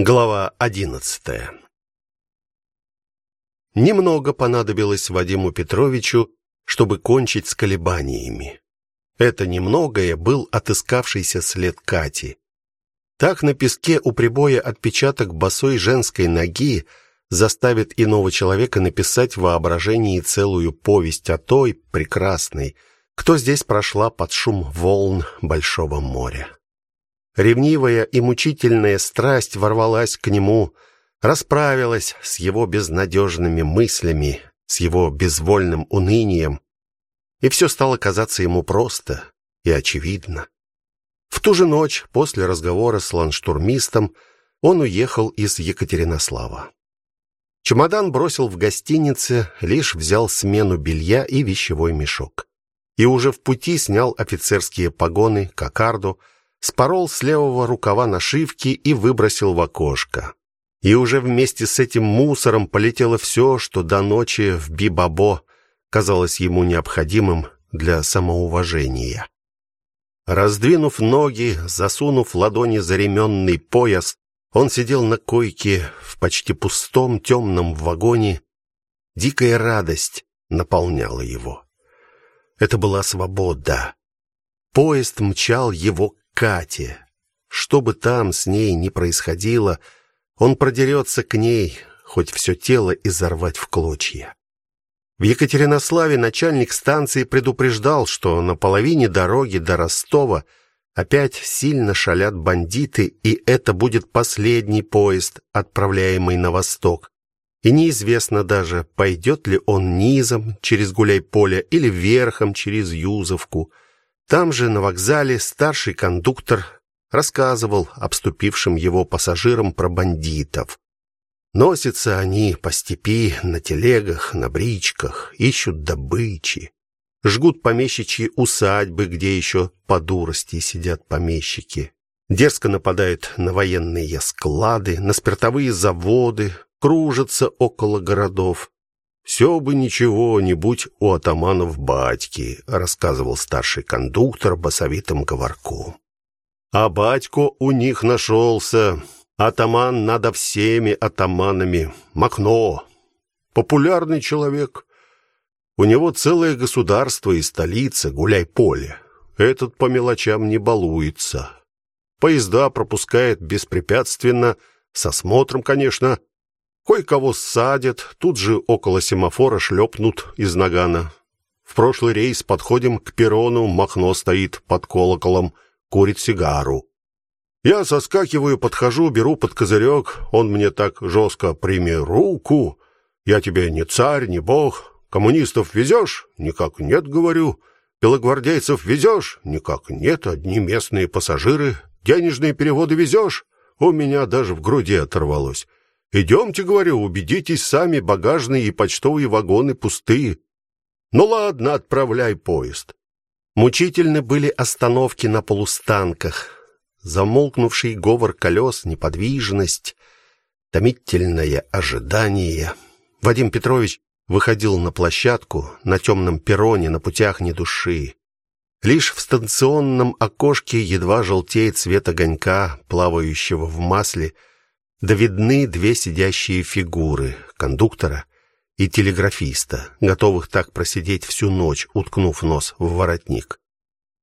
Глава одиннадцатая. Немного понадобилось Вадиму Петровичу, чтобы кончить с колебаниями. Это немногое был отыскавшийся след Кати. Так на песке у прибоя отпечаток босой женской ноги заставит иного человека написать в воображении целую повесть о той прекрасной, кто здесь прошла под шум волн большого моря. Ревнивая и мучительная страсть ворвалась к нему, расправилась с его безнадежными мыслями, с его безвольным унынием, и все стало казаться ему просто и очевидно. В ту же ночь, после разговора с ландштурмистом, он уехал из Екатеринослава. Чемодан бросил в гостинице, лишь взял смену белья и вещевой мешок. И уже в пути снял офицерские погоны, кокарду, спорол с левого рукава нашивки и выбросил в окошко. И уже вместе с этим мусором полетело все, что до ночи в Бибабо казалось ему необходимым для самоуважения. Раздвинув ноги, засунув ладони за ременный пояс, он сидел на койке в почти пустом темном вагоне. Дикая радость наполняла его. Это была свобода. Поезд мчал его Кате. Что бы там с ней ни происходило, он продерется к ней, хоть все тело изорвать в клочья. В Екатеринославе начальник станции предупреждал, что на половине дороги до Ростова опять сильно шалят бандиты, и это будет последний поезд, отправляемый на восток. И неизвестно даже, пойдет ли он низом через Гуляйполе или верхом через Юзовку. Там же на вокзале старший кондуктор рассказывал обступившим его пассажирам про бандитов. Носятся они по степи на телегах, на бричках, ищут добычи. Жгут помещичьи усадьбы, где еще по дурости сидят помещики. Дерзко нападают на военные склады, на спиртовые заводы, кружатся около городов. Все бы ничего, не будь у атаманов батьки, рассказывал старший кондуктор басовитым говорком. А батько у них нашелся. Атаман надо всеми атаманами. Макно. Популярный человек. У него целое государство и столица, гуляй-поле. Этот по мелочам не балуется. Поезда пропускает беспрепятственно, со смотром, конечно, Кое-кого садят, тут же около семафора шлепнут из нагана. В прошлый рейс подходим к перрону, Махно стоит под колоколом, курит сигару. Я соскакиваю, подхожу, беру под козырек, он мне так жестко прими руку. Я тебе не царь, не бог. Коммунистов везешь? Никак нет, говорю. Белогвардейцев везешь? Никак нет, одни местные пассажиры. Денежные переводы везешь? У меня даже в груди оторвалось. Идемте, говорю, убедитесь сами, багажные и почтовые вагоны пустые. Ну ладно, отправляй поезд. Мучительны были остановки на полустанках. Замолкнувший говор колес, неподвижность, томительное ожидание. Вадим Петрович выходил на площадку, на темном перроне, на путях ни души. Лишь в станционном окошке едва желтеет свет огонька, плавающего в масле, да видны две сидящие фигуры кондуктора и телеграфиста, готовых так просидеть всю ночь, уткнув нос в воротник.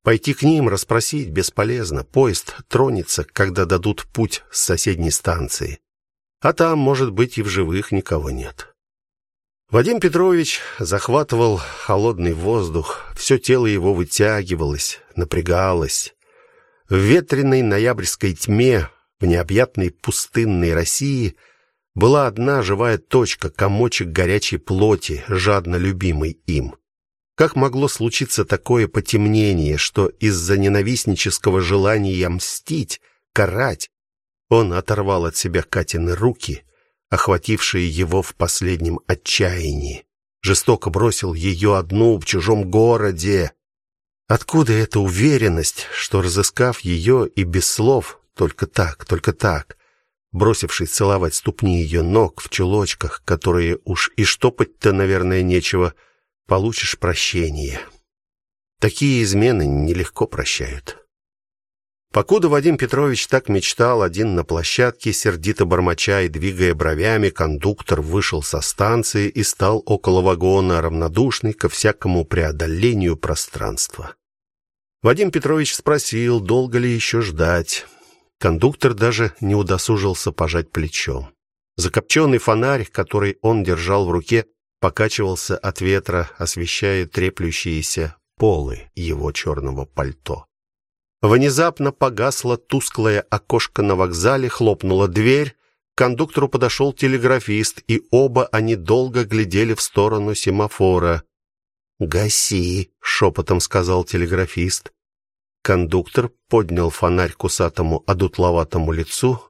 Пойти к ним расспросить бесполезно. Поезд тронется, когда дадут путь с соседней станции. А там, может быть, и в живых никого нет. Вадим Петрович захватывал холодный воздух, все тело его вытягивалось, напрягалось. В ветреной ноябрьской тьме в необъятной пустынной России была одна живая точка, комочек горячей плоти, жадно любимый им. Как могло случиться такое потемнение, что из-за ненавистнического желания мстить, карать, он оторвал от себя Катины руки, охватившие его в последнем отчаянии, жестоко бросил ее одну в чужом городе. Откуда эта уверенность, что разыскав ее и без слов только так, только так, бросившись целовать ступни ее ног в чулочках, которые уж и штопать-то, наверное, нечего, получишь прощение. Такие измены нелегко прощают. Покуда Вадим Петрович так мечтал, один на площадке, сердито бормоча и двигая бровями, кондуктор вышел со станции и стал около вагона, равнодушный ко всякому преодолению пространства. Вадим Петрович спросил, долго ли еще ждать. Кондуктор даже не удосужился пожать плечом. Закопченный фонарь, который он держал в руке, покачивался от ветра, освещая треплющиеся полы его черного пальто. Внезапно погасло тусклое окошко на вокзале, хлопнула дверь. К кондуктору подошел телеграфист, и оба они долго глядели в сторону семафора. "Гаси", шепотом сказал телеграфист. Кондуктор поднял фонарь к усатому одутловатому лицу,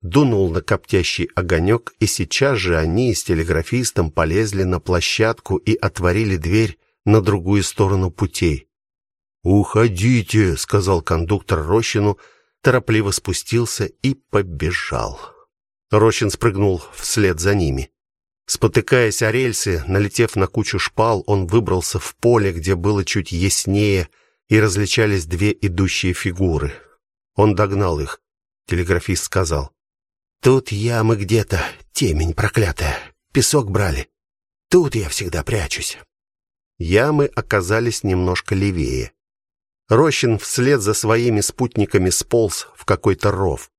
дунул на коптящий огонек, и сейчас же они с телеграфистом полезли на площадку и отворили дверь на другую сторону путей. "Уходите", сказал кондуктор Рощину, торопливо спустился и побежал. Рощин спрыгнул вслед за ними. Спотыкаясь о рельсы, налетев на кучу шпал, он выбрался в поле, где было чуть яснее, и различались две идущие фигуры. Он догнал их. Телеграфист сказал: "Тут ямы где-то, темень проклятая. Песок брали. Тут я всегда прячусь". Ямы оказались немножко левее. Рощин вслед за своими спутниками сполз в какой-то ров.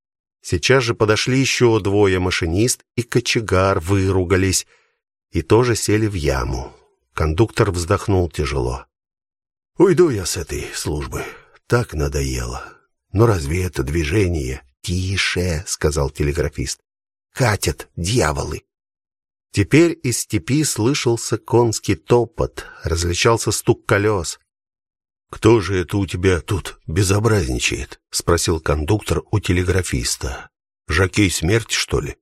Сейчас же подошли еще двое машинист и кочегар выругались и тоже сели в яму. Кондуктор вздохнул тяжело. Уйду я с этой службы. Так надоело. Но разве это движение? Тише, сказал телеграфист. Катят дьяволы. Теперь из степи слышался конский топот, различался стук колес. Кто же это у тебя тут безобразничает? спросил кондуктор у телеграфиста. Жакей смерть, что ли?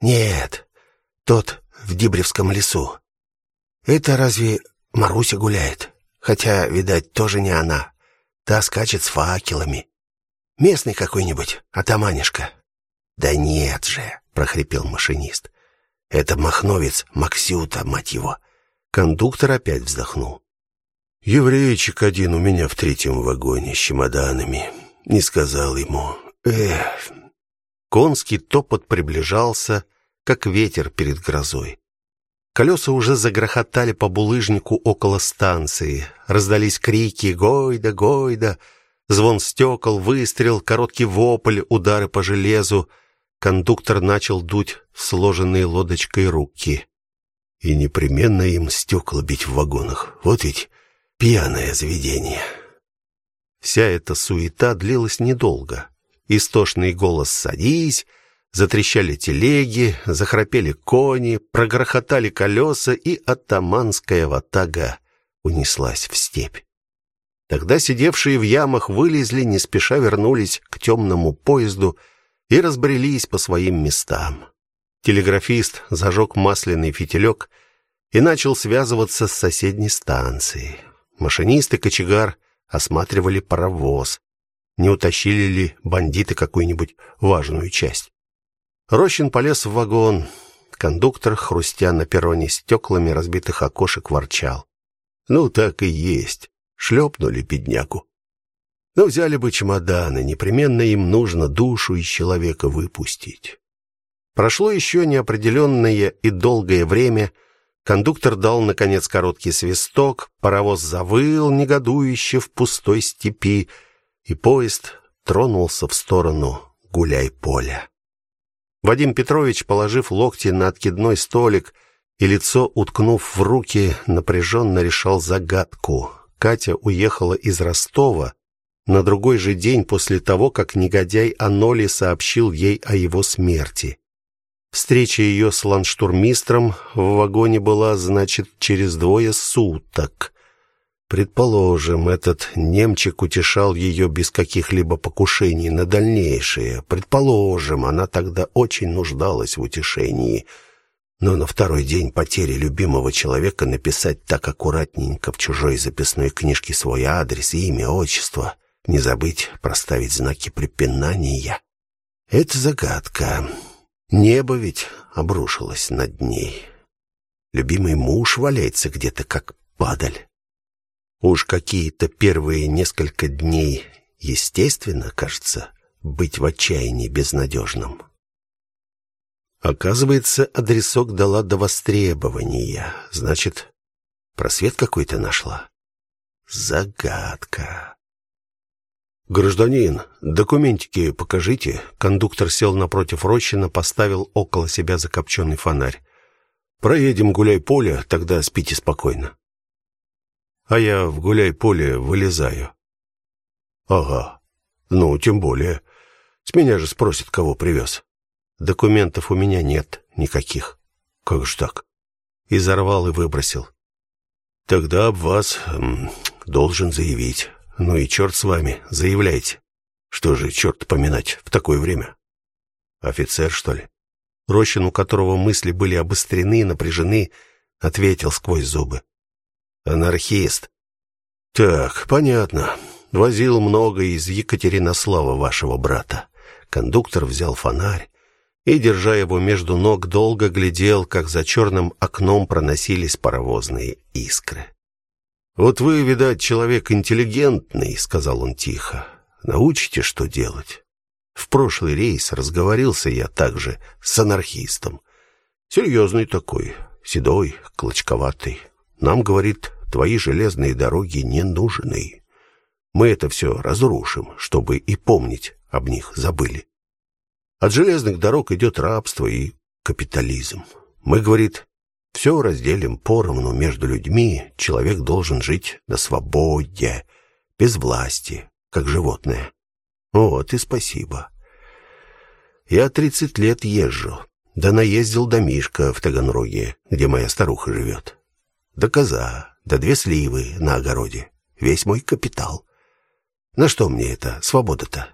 Нет. Тот в Дибревском лесу. Это разве Маруся гуляет? Хотя, видать, тоже не она. Та скачет с факелами. Местный какой-нибудь, атаманишка. Да нет же, прохрипел машинист. Это махновец Максюта, мать его. Кондуктор опять вздохнул. Еврейчик один у меня в третьем вагоне с чемоданами. Не сказал ему. Эх. Конский топот приближался, как ветер перед грозой. Колеса уже загрохотали по булыжнику около станции. Раздались крики: "Гойда, гойда!" Звон стекол, выстрел, короткий вопль, удары по железу. Кондуктор начал дуть в сложенные лодочкой руки. И непременно им стекла бить в вагонах. Вот ведь Пьяное заведение. Вся эта суета длилась недолго. Истошный голос «Садись!» Затрещали телеги, захрапели кони, прогрохотали колеса, и атаманская ватага унеслась в степь. Тогда сидевшие в ямах вылезли, не спеша вернулись к темному поезду и разбрелись по своим местам. Телеграфист зажег масляный фитилек и начал связываться с соседней станцией. Машинист и кочегар осматривали паровоз. Не утащили ли бандиты какую-нибудь важную часть? Рощин полез в вагон. Кондуктор, хрустя на перроне стеклами разбитых окошек, ворчал: "Ну так и есть. Шлепнули бедняку. Но взяли бы чемоданы, непременно им нужно душу из человека выпустить". Прошло еще неопределенное и долгое время, Кондуктор дал наконец короткий свисток, паровоз завыл негодующе в пустой степи, и поезд тронулся в сторону гуляй-поля. Вадим Петрович, положив локти на откидной столик и лицо уткнув в руки, напряженно решал загадку. Катя уехала из Ростова на другой же день после того, как негодяй Аноли сообщил ей о его смерти. Встреча ее с ландштурмистром в вагоне была, значит, через двое суток. Предположим, этот немчик утешал ее без каких-либо покушений на дальнейшее. Предположим, она тогда очень нуждалась в утешении. Но на второй день потери любимого человека написать так аккуратненько в чужой записной книжке свой адрес, имя, отчество, не забыть проставить знаки препинания. Это загадка. Небо ведь обрушилось над ней. Любимый муж валяется где-то как падаль. Уж какие-то первые несколько дней естественно, кажется, быть в отчаянии безнадежным. Оказывается, адресок дала до востребования. Значит, просвет какой-то нашла. Загадка. Гражданин, документики покажите. Кондуктор сел напротив Рощина, поставил около себя закопченный фонарь. Проедем гуляй-поле, тогда спите спокойно. А я в гуляй-поле вылезаю. Ага. Ну, тем более. С меня же спросят, кого привез. Документов у меня нет никаких. Как же так? Изорвал и выбросил. Тогда об вас м, должен заявить. Ну и черт с вами, заявляйте. Что же, черт поминать в такое время? Офицер, что ли? Рощин, у которого мысли были обострены и напряжены, ответил сквозь зубы. Анархист. Так, понятно. Возил много из Екатеринослава вашего брата. Кондуктор взял фонарь и, держа его между ног, долго глядел, как за черным окном проносились паровозные искры. Вот вы, видать, человек интеллигентный, сказал он тихо. Научите, что делать. В прошлый рейс разговорился я также с анархистом. Серьезный такой, седой, клочковатый. Нам говорит, твои железные дороги не нужны. Мы это все разрушим, чтобы и помнить об них забыли. От железных дорог идет рабство и капитализм. Мы, говорит, все разделим поровну между людьми. Человек должен жить на свободе, без власти, как животное. Вот и спасибо. Я тридцать лет езжу. Да наездил до Мишка в Таганроге, где моя старуха живет. До коза, да две сливы на огороде. Весь мой капитал. На что мне это свобода-то?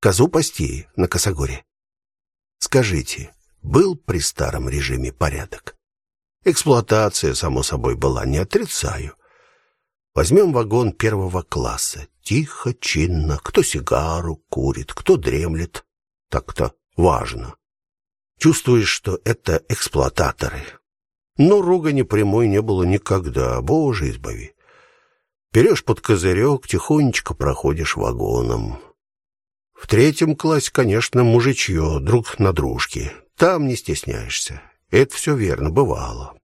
Козу пасти на косогоре. Скажите, был при старом режиме порядок? Эксплуатация, само собой, была, не отрицаю. Возьмем вагон первого класса. Тихо, чинно, кто сигару курит, кто дремлет. Так-то важно. Чувствуешь, что это эксплуататоры. Но ругани прямой не было никогда, боже избави. Берешь под козырек, тихонечко проходишь вагоном. В третьем классе, конечно, мужичье, друг на дружке. Там не стесняешься. Это все верно бывало.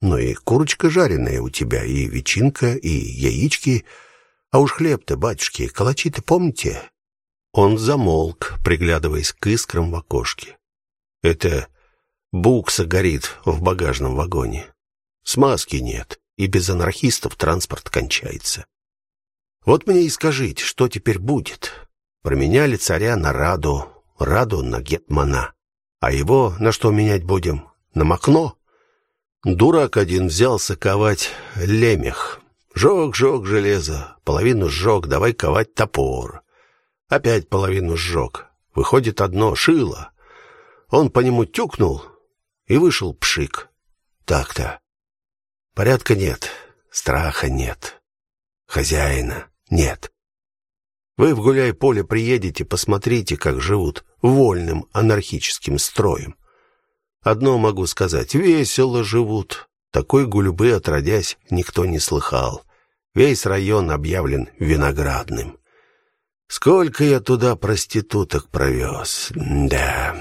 Но и курочка жареная у тебя, и ветчинка, и яички. А уж хлеб-то, батюшки, калачи-то помните? Он замолк, приглядываясь к искрам в окошке. Это букса горит в багажном вагоне. Смазки нет, и без анархистов транспорт кончается. Вот мне и скажите, что теперь будет? Променяли царя на Раду, Раду на гетмана. А его на что менять будем? на Макно. Дурак один взялся ковать лемех. Жёг, жёг железо, половину сжёг, давай ковать топор. Опять половину сжёг. Выходит одно шило. Он по нему тюкнул, и вышел пшик. Так-то. Порядка нет, страха нет, хозяина нет. Вы в гуляй-поле приедете, посмотрите, как живут вольным анархическим строем. Одно могу сказать: весело живут. Такой гульбы отродясь никто не слыхал. Весь район объявлен виноградным. Сколько я туда проституток провез. Да.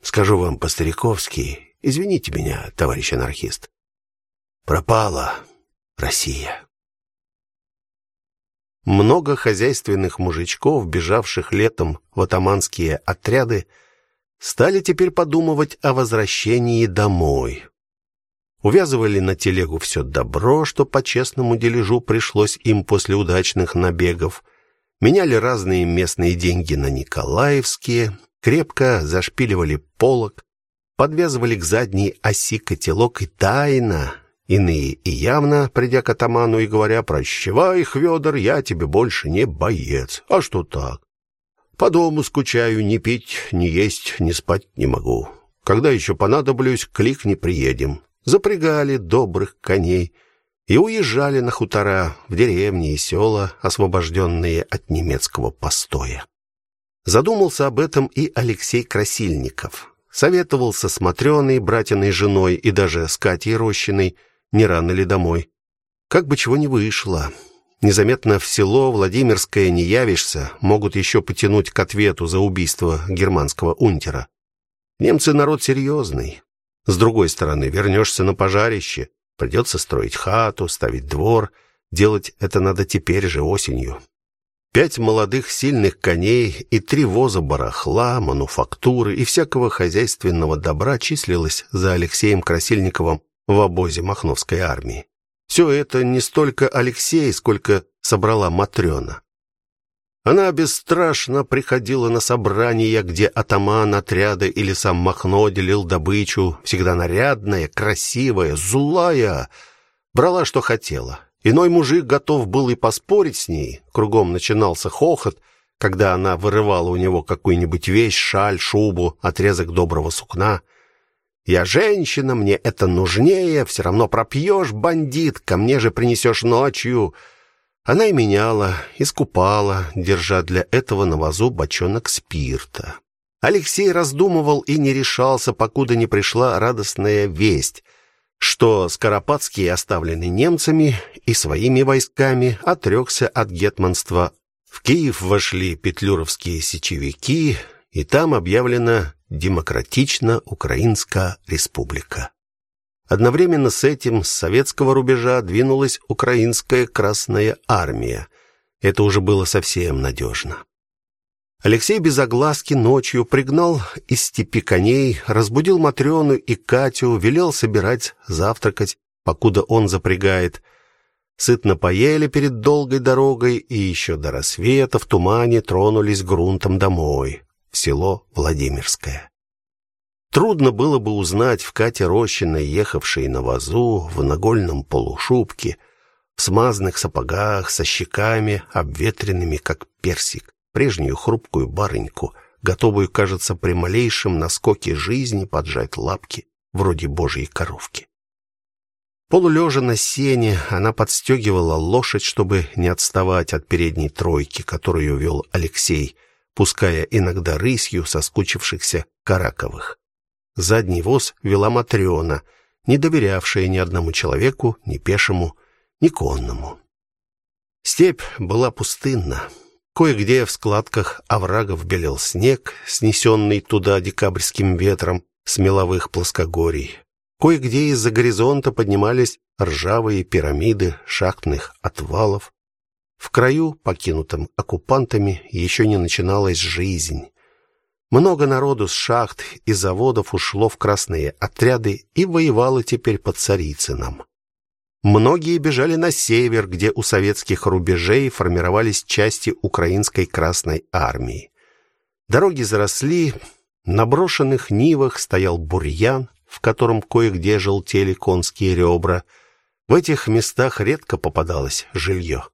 Скажу вам по-стариковски, извините меня, товарищ анархист. Пропала Россия. Много хозяйственных мужичков, бежавших летом в атаманские отряды, стали теперь подумывать о возвращении домой. Увязывали на телегу все добро, что по честному дележу пришлось им после удачных набегов. Меняли разные местные деньги на николаевские, крепко зашпиливали полог, подвязывали к задней оси котелок и тайно, иные и явно, придя к атаману и говоря: "Прощавай, Хвёдор, я тебе больше не боец". А что так? По дому скучаю, ни пить, ни есть, ни спать не могу. Когда еще понадоблюсь, клик не приедем. Запрягали добрых коней и уезжали на хутора, в деревни и села, освобожденные от немецкого постоя. Задумался об этом и Алексей Красильников. Советовался с Матрёной, братиной женой и даже с Катей Рощиной, не рано ли домой. Как бы чего не вышло. незаметно в село Владимирское не явишься, могут еще потянуть к ответу за убийство германского унтера. Немцы народ серьезный. С другой стороны, вернешься на пожарище, придется строить хату, ставить двор, делать это надо теперь же осенью. Пять молодых сильных коней и три воза барахла, мануфактуры и всякого хозяйственного добра числилось за Алексеем Красильниковым в обозе Махновской армии. Все это не столько Алексей, сколько собрала Матрёна. Она бесстрашно приходила на собрания, где атаман отряда или сам Махно делил добычу, всегда нарядная, красивая, злая, брала что хотела. Иной мужик готов был и поспорить с ней. Кругом начинался хохот, когда она вырывала у него какую-нибудь вещь, шаль, шубу, отрезок доброго сукна. Я женщина, мне это нужнее, все равно пропьешь, бандит, ко мне же принесешь ночью. Она и меняла, искупала, держа для этого на вазу бочонок спирта. Алексей раздумывал и не решался, покуда не пришла радостная весть, что Скоропадский, оставленный немцами и своими войсками, отрекся от гетманства. В Киев вошли петлюровские сечевики, и там объявлена демократично-украинская республика. Одновременно с этим с советского рубежа двинулась украинская Красная армия. Это уже было совсем надежно. Алексей без огласки ночью пригнал из степи коней, разбудил Матрёну и Катю, велел собирать завтракать, покуда он запрягает. Сытно поели перед долгой дорогой и еще до рассвета в тумане тронулись грунтом домой, в село Владимирское. Трудно было бы узнать в Кате Рощиной, ехавшей на вазу, в нагольном полушубке, в смазанных сапогах, со щеками, обветренными, как персик, прежнюю хрупкую барыньку, готовую, кажется, при малейшем наскоке жизни поджать лапки, вроде божьей коровки. Полулежа на сене, она подстегивала лошадь, чтобы не отставать от передней тройки, которую вел Алексей, пуская иногда рысью соскучившихся караковых. Задний воз вела Матрёна, не доверявшая ни одному человеку, ни пешему, ни конному. Степь была пустынна. Кое-где в складках оврагов белел снег, снесенный туда декабрьским ветром с меловых плоскогорий. Кое-где из-за горизонта поднимались ржавые пирамиды шахтных отвалов. В краю, покинутом оккупантами, еще не начиналась жизнь. Много народу с шахт и заводов ушло в красные отряды и воевало теперь под Царицыном. Многие бежали на север, где у советских рубежей формировались части украинской Красной армии. Дороги заросли, на брошенных нивах стоял бурьян, в котором кое-где желтели конские ребра. В этих местах редко попадалось жилье.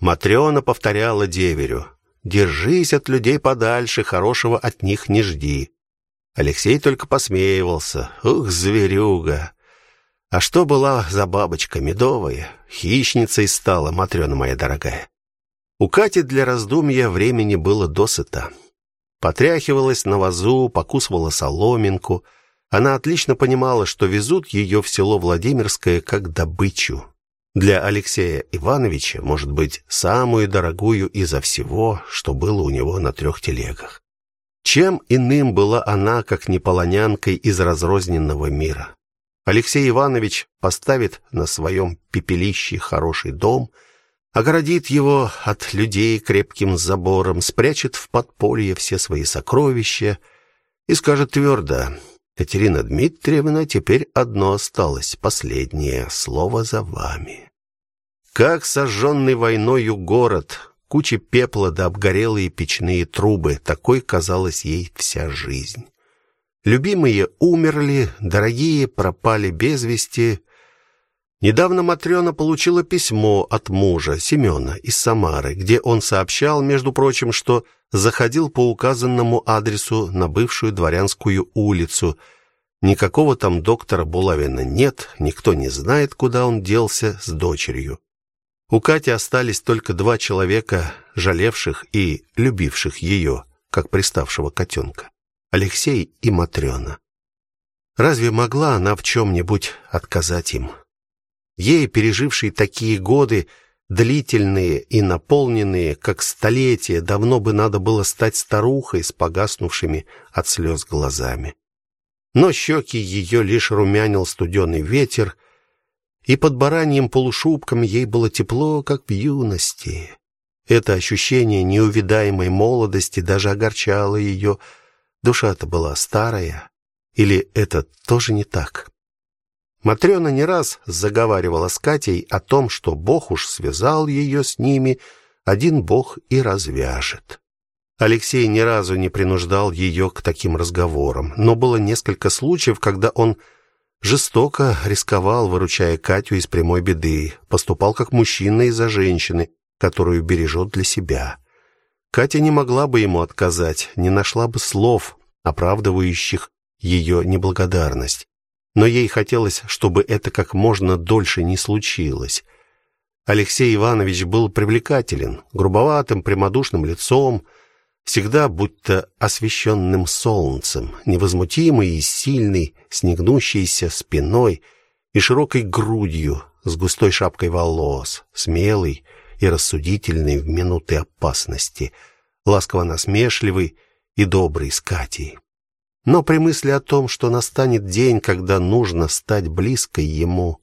Матрёна повторяла деверю: Держись от людей подальше, хорошего от них не жди. Алексей только посмеивался. Ух, зверюга. А что была за бабочка медовая, хищницей стала матрёна моя дорогая. У Кати для раздумья времени было досыта. Потряхивалась на вазу, покусывала соломинку. Она отлично понимала, что везут ее в село Владимирское как добычу для Алексея Ивановича, может быть, самую дорогую изо всего, что было у него на трех телегах. Чем иным была она, как не полонянкой из разрозненного мира. Алексей Иванович поставит на своем пепелище хороший дом, огородит его от людей крепким забором, спрячет в подполье все свои сокровища и скажет твердо: Катерина Дмитриевна, теперь одно осталось, последнее слово за вами. Как сожженный войною город, куча пепла да обгорелые печные трубы, такой казалась ей вся жизнь. Любимые умерли, дорогие пропали без вести. Недавно Матрёна получила письмо от мужа Семёна из Самары, где он сообщал, между прочим, что заходил по указанному адресу на бывшую дворянскую улицу. Никакого там доктора Булавина нет, никто не знает, куда он делся с дочерью. У Кати остались только два человека, жалевших и любивших ее, как приставшего котенка: Алексей и Матрёна. Разве могла она в чем нибудь отказать им? Ей, пережившей такие годы, длительные и наполненные, как столетия, давно бы надо было стать старухой с погаснувшими от слез глазами. Но щеки ее лишь румянил студеный ветер, и под бараньим полушубком ей было тепло, как в юности. Это ощущение неувидаемой молодости даже огорчало ее. Душа-то была старая. Или это тоже не так? Матрёна не раз заговаривала с Катей о том, что Бог уж связал ее с ними, один Бог и развяжет. Алексей ни разу не принуждал ее к таким разговорам, но было несколько случаев, когда он жестоко рисковал, выручая Катю из прямой беды, поступал как мужчина из-за женщины, которую бережет для себя. Катя не могла бы ему отказать, не нашла бы слов, оправдывающих ее неблагодарность но ей хотелось, чтобы это как можно дольше не случилось. Алексей Иванович был привлекателен, грубоватым, прямодушным лицом, всегда будто освещенным солнцем, невозмутимый и сильный, с негнущейся спиной и широкой грудью, с густой шапкой волос, смелый и рассудительный в минуты опасности, ласково насмешливый и добрый с Катей. Но при мысли о том, что настанет день, когда нужно стать близкой ему,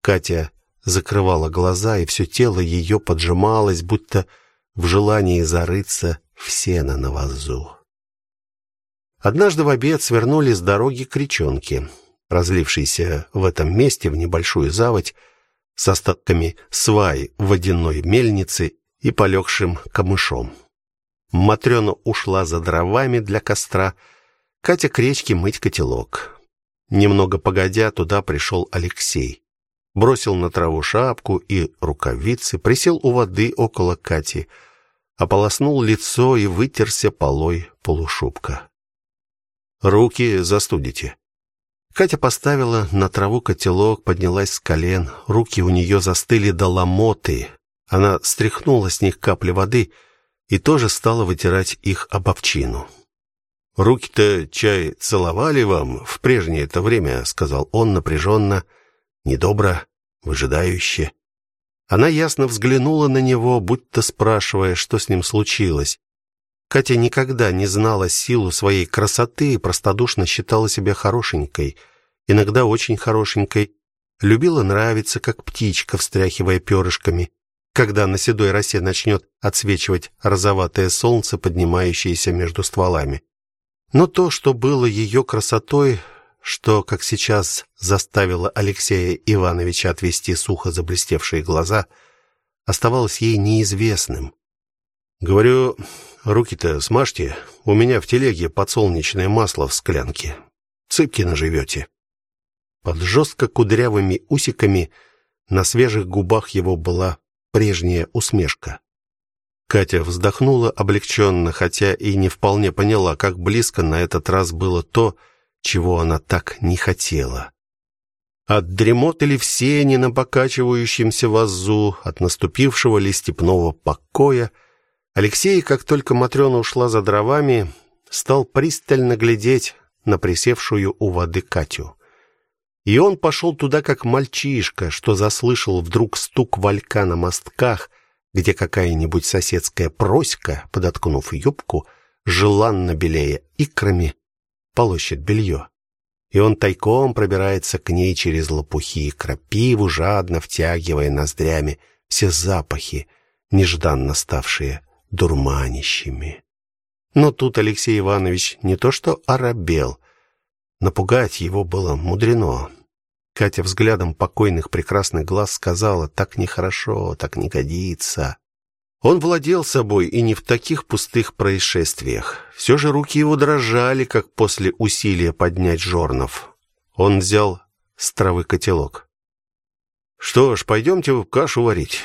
Катя закрывала глаза, и все тело ее поджималось, будто в желании зарыться в сено на вазу. Однажды в обед свернули с дороги к речонке, разлившейся в этом месте в небольшую заводь с остатками свай водяной мельницы и полегшим камышом. Матрёна ушла за дровами для костра, Катя к речке мыть котелок. Немного погодя, туда пришел Алексей. Бросил на траву шапку и рукавицы, присел у воды около Кати, ополоснул лицо и вытерся полой полушубка. Руки застудите. Катя поставила на траву котелок, поднялась с колен. Руки у нее застыли до ломоты. Она стряхнула с них капли воды и тоже стала вытирать их об овчину. Руки-то чай целовали вам в прежнее это время, сказал он напряженно, недобро, выжидающе. Она ясно взглянула на него, будто спрашивая, что с ним случилось. Катя никогда не знала силу своей красоты и простодушно считала себя хорошенькой, иногда очень хорошенькой, любила нравиться, как птичка, встряхивая перышками, когда на седой росе начнет отсвечивать розоватое солнце, поднимающееся между стволами. Но то, что было ее красотой, что, как сейчас, заставило Алексея Ивановича отвести сухо заблестевшие глаза, оставалось ей неизвестным. Говорю, руки-то смажьте, у меня в телеге подсолнечное масло в склянке. Цыпки наживете. Под жестко кудрявыми усиками на свежих губах его была прежняя усмешка. Катя вздохнула облегченно, хотя и не вполне поняла, как близко на этот раз было то, чего она так не хотела. От дремоты ли все не на покачивающемся вазу, от наступившего ли степного покоя, Алексей, как только Матрёна ушла за дровами, стал пристально глядеть на присевшую у воды Катю. И он пошел туда как мальчишка, что заслышал вдруг стук валька на мостках — где какая-нибудь соседская проська, подоткнув юбку, желанно белее икрами, полощет белье. И он тайком пробирается к ней через лопухи и крапиву, жадно втягивая ноздрями все запахи, нежданно ставшие дурманящими. Но тут Алексей Иванович не то что оробел, напугать его было мудрено. Катя взглядом покойных прекрасных глаз сказала: "Так нехорошо, так не годится". Он владел собой и не в таких пустых происшествиях. Все же руки его дрожали, как после усилия поднять жорнов. Он взял с травы котелок. Что ж, пойдемте в кашу варить.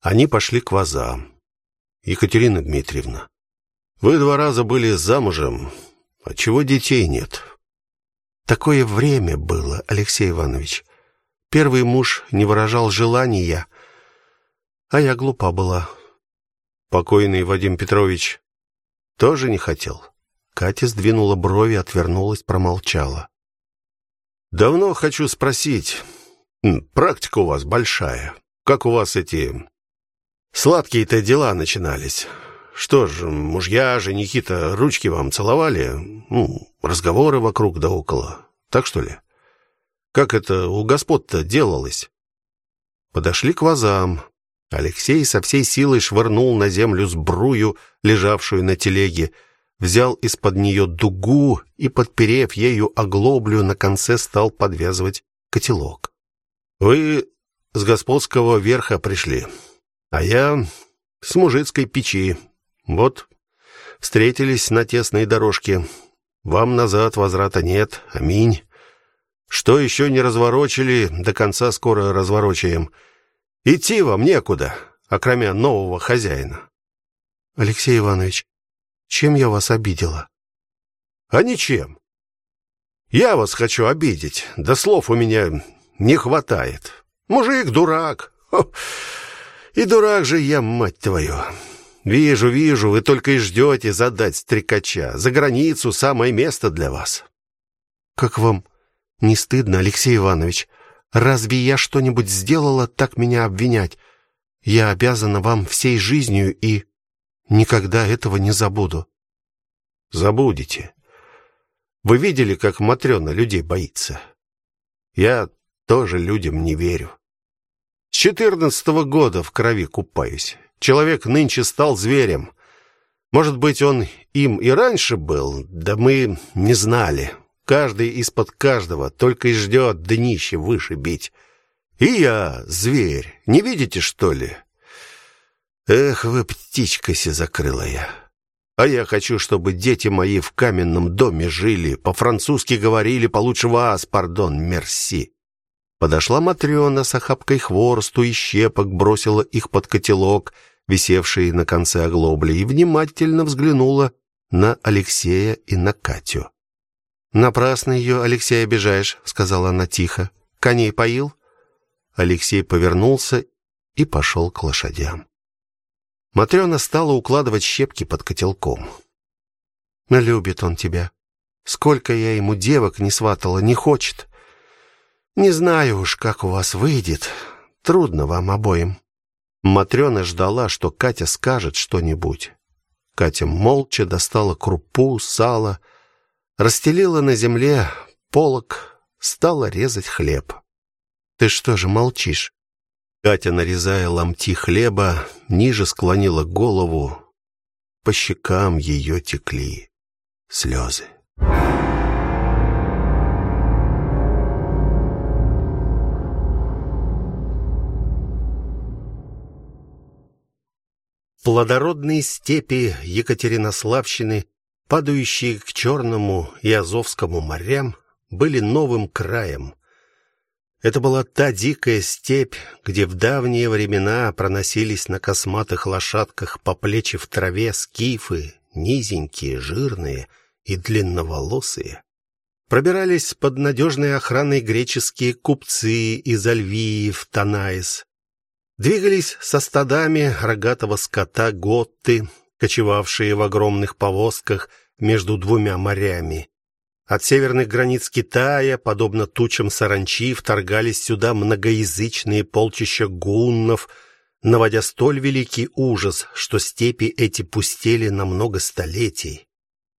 Они пошли к вазам. Екатерина Дмитриевна, вы два раза были замужем, а чего детей нет? Такое время было, Алексей Иванович. Первый муж не выражал желания, а я глупа была. Покойный Вадим Петрович тоже не хотел. Катя сдвинула брови, отвернулась, промолчала. Давно хочу спросить. Практика у вас большая. Как у вас эти Сладкие-то дела начинались. Что ж, мужья, женихи-то ручки вам целовали, ну, разговоры вокруг да около. Так что ли? Как это у господ-то делалось? Подошли к вазам. Алексей со всей силой швырнул на землю сбрую, лежавшую на телеге, взял из-под нее дугу и, подперев ею оглоблю, на конце стал подвязывать котелок. Вы с господского верха пришли, а я с мужицкой печи. Вот встретились на тесной дорожке. Вам назад возврата нет. Аминь. Что еще не разворочили, до конца скоро разворочаем. Идти вам некуда, окромя нового хозяина. Алексей Иванович, чем я вас обидела? А ничем. Я вас хочу обидеть, да слов у меня не хватает. Мужик дурак. Хо. И дурак же я, мать твою. Вижу, вижу, вы только и ждете задать стрекача. За границу самое место для вас. Как вам не стыдно, Алексей Иванович? Разве я что-нибудь сделала так меня обвинять? Я обязана вам всей жизнью и никогда этого не забуду. Забудете. Вы видели, как Матрёна людей боится? Я тоже людям не верю. Четырнадцатого года в крови купаюсь. Человек нынче стал зверем. Может быть, он им и раньше был, да мы не знали. Каждый из-под каждого только и ждет днище выше бить. И я зверь. Не видите, что ли? Эх, вы птичка сизокрылая. А я хочу, чтобы дети мои в каменном доме жили, по-французски говорили получше вас, пардон, мерси. Подошла Матрёна с охапкой хворосту и щепок, бросила их под котелок, висевший на конце оглобли, и внимательно взглянула на Алексея и на Катю. Напрасно ее, Алексей, обижаешь, сказала она тихо. Коней поил? Алексей повернулся и пошел к лошадям. Матрёна стала укладывать щепки под котелком. Любит он тебя. Сколько я ему девок не сватала, не хочет. Не знаю уж, как у вас выйдет. Трудно вам обоим. Матрёна ждала, что Катя скажет что-нибудь. Катя молча достала крупу, сало, расстелила на земле полог, стала резать хлеб. Ты что же молчишь? Катя, нарезая ломти хлеба, ниже склонила голову. По щекам ее текли слезы. Плодородные степи Екатеринославщины падающие к Черному и Азовскому морям, были новым краем. Это была та дикая степь, где в давние времена проносились на косматых лошадках по плечи в траве скифы, низенькие, жирные и длинноволосые. Пробирались под надежной охраной греческие купцы из Альвии в Танаис. Двигались со стадами рогатого скота готты, кочевавшие в огромных повозках между двумя морями. От северных границ Китая, подобно тучам саранчи, вторгались сюда многоязычные полчища гуннов, наводя столь великий ужас, что степи эти пустели на много столетий.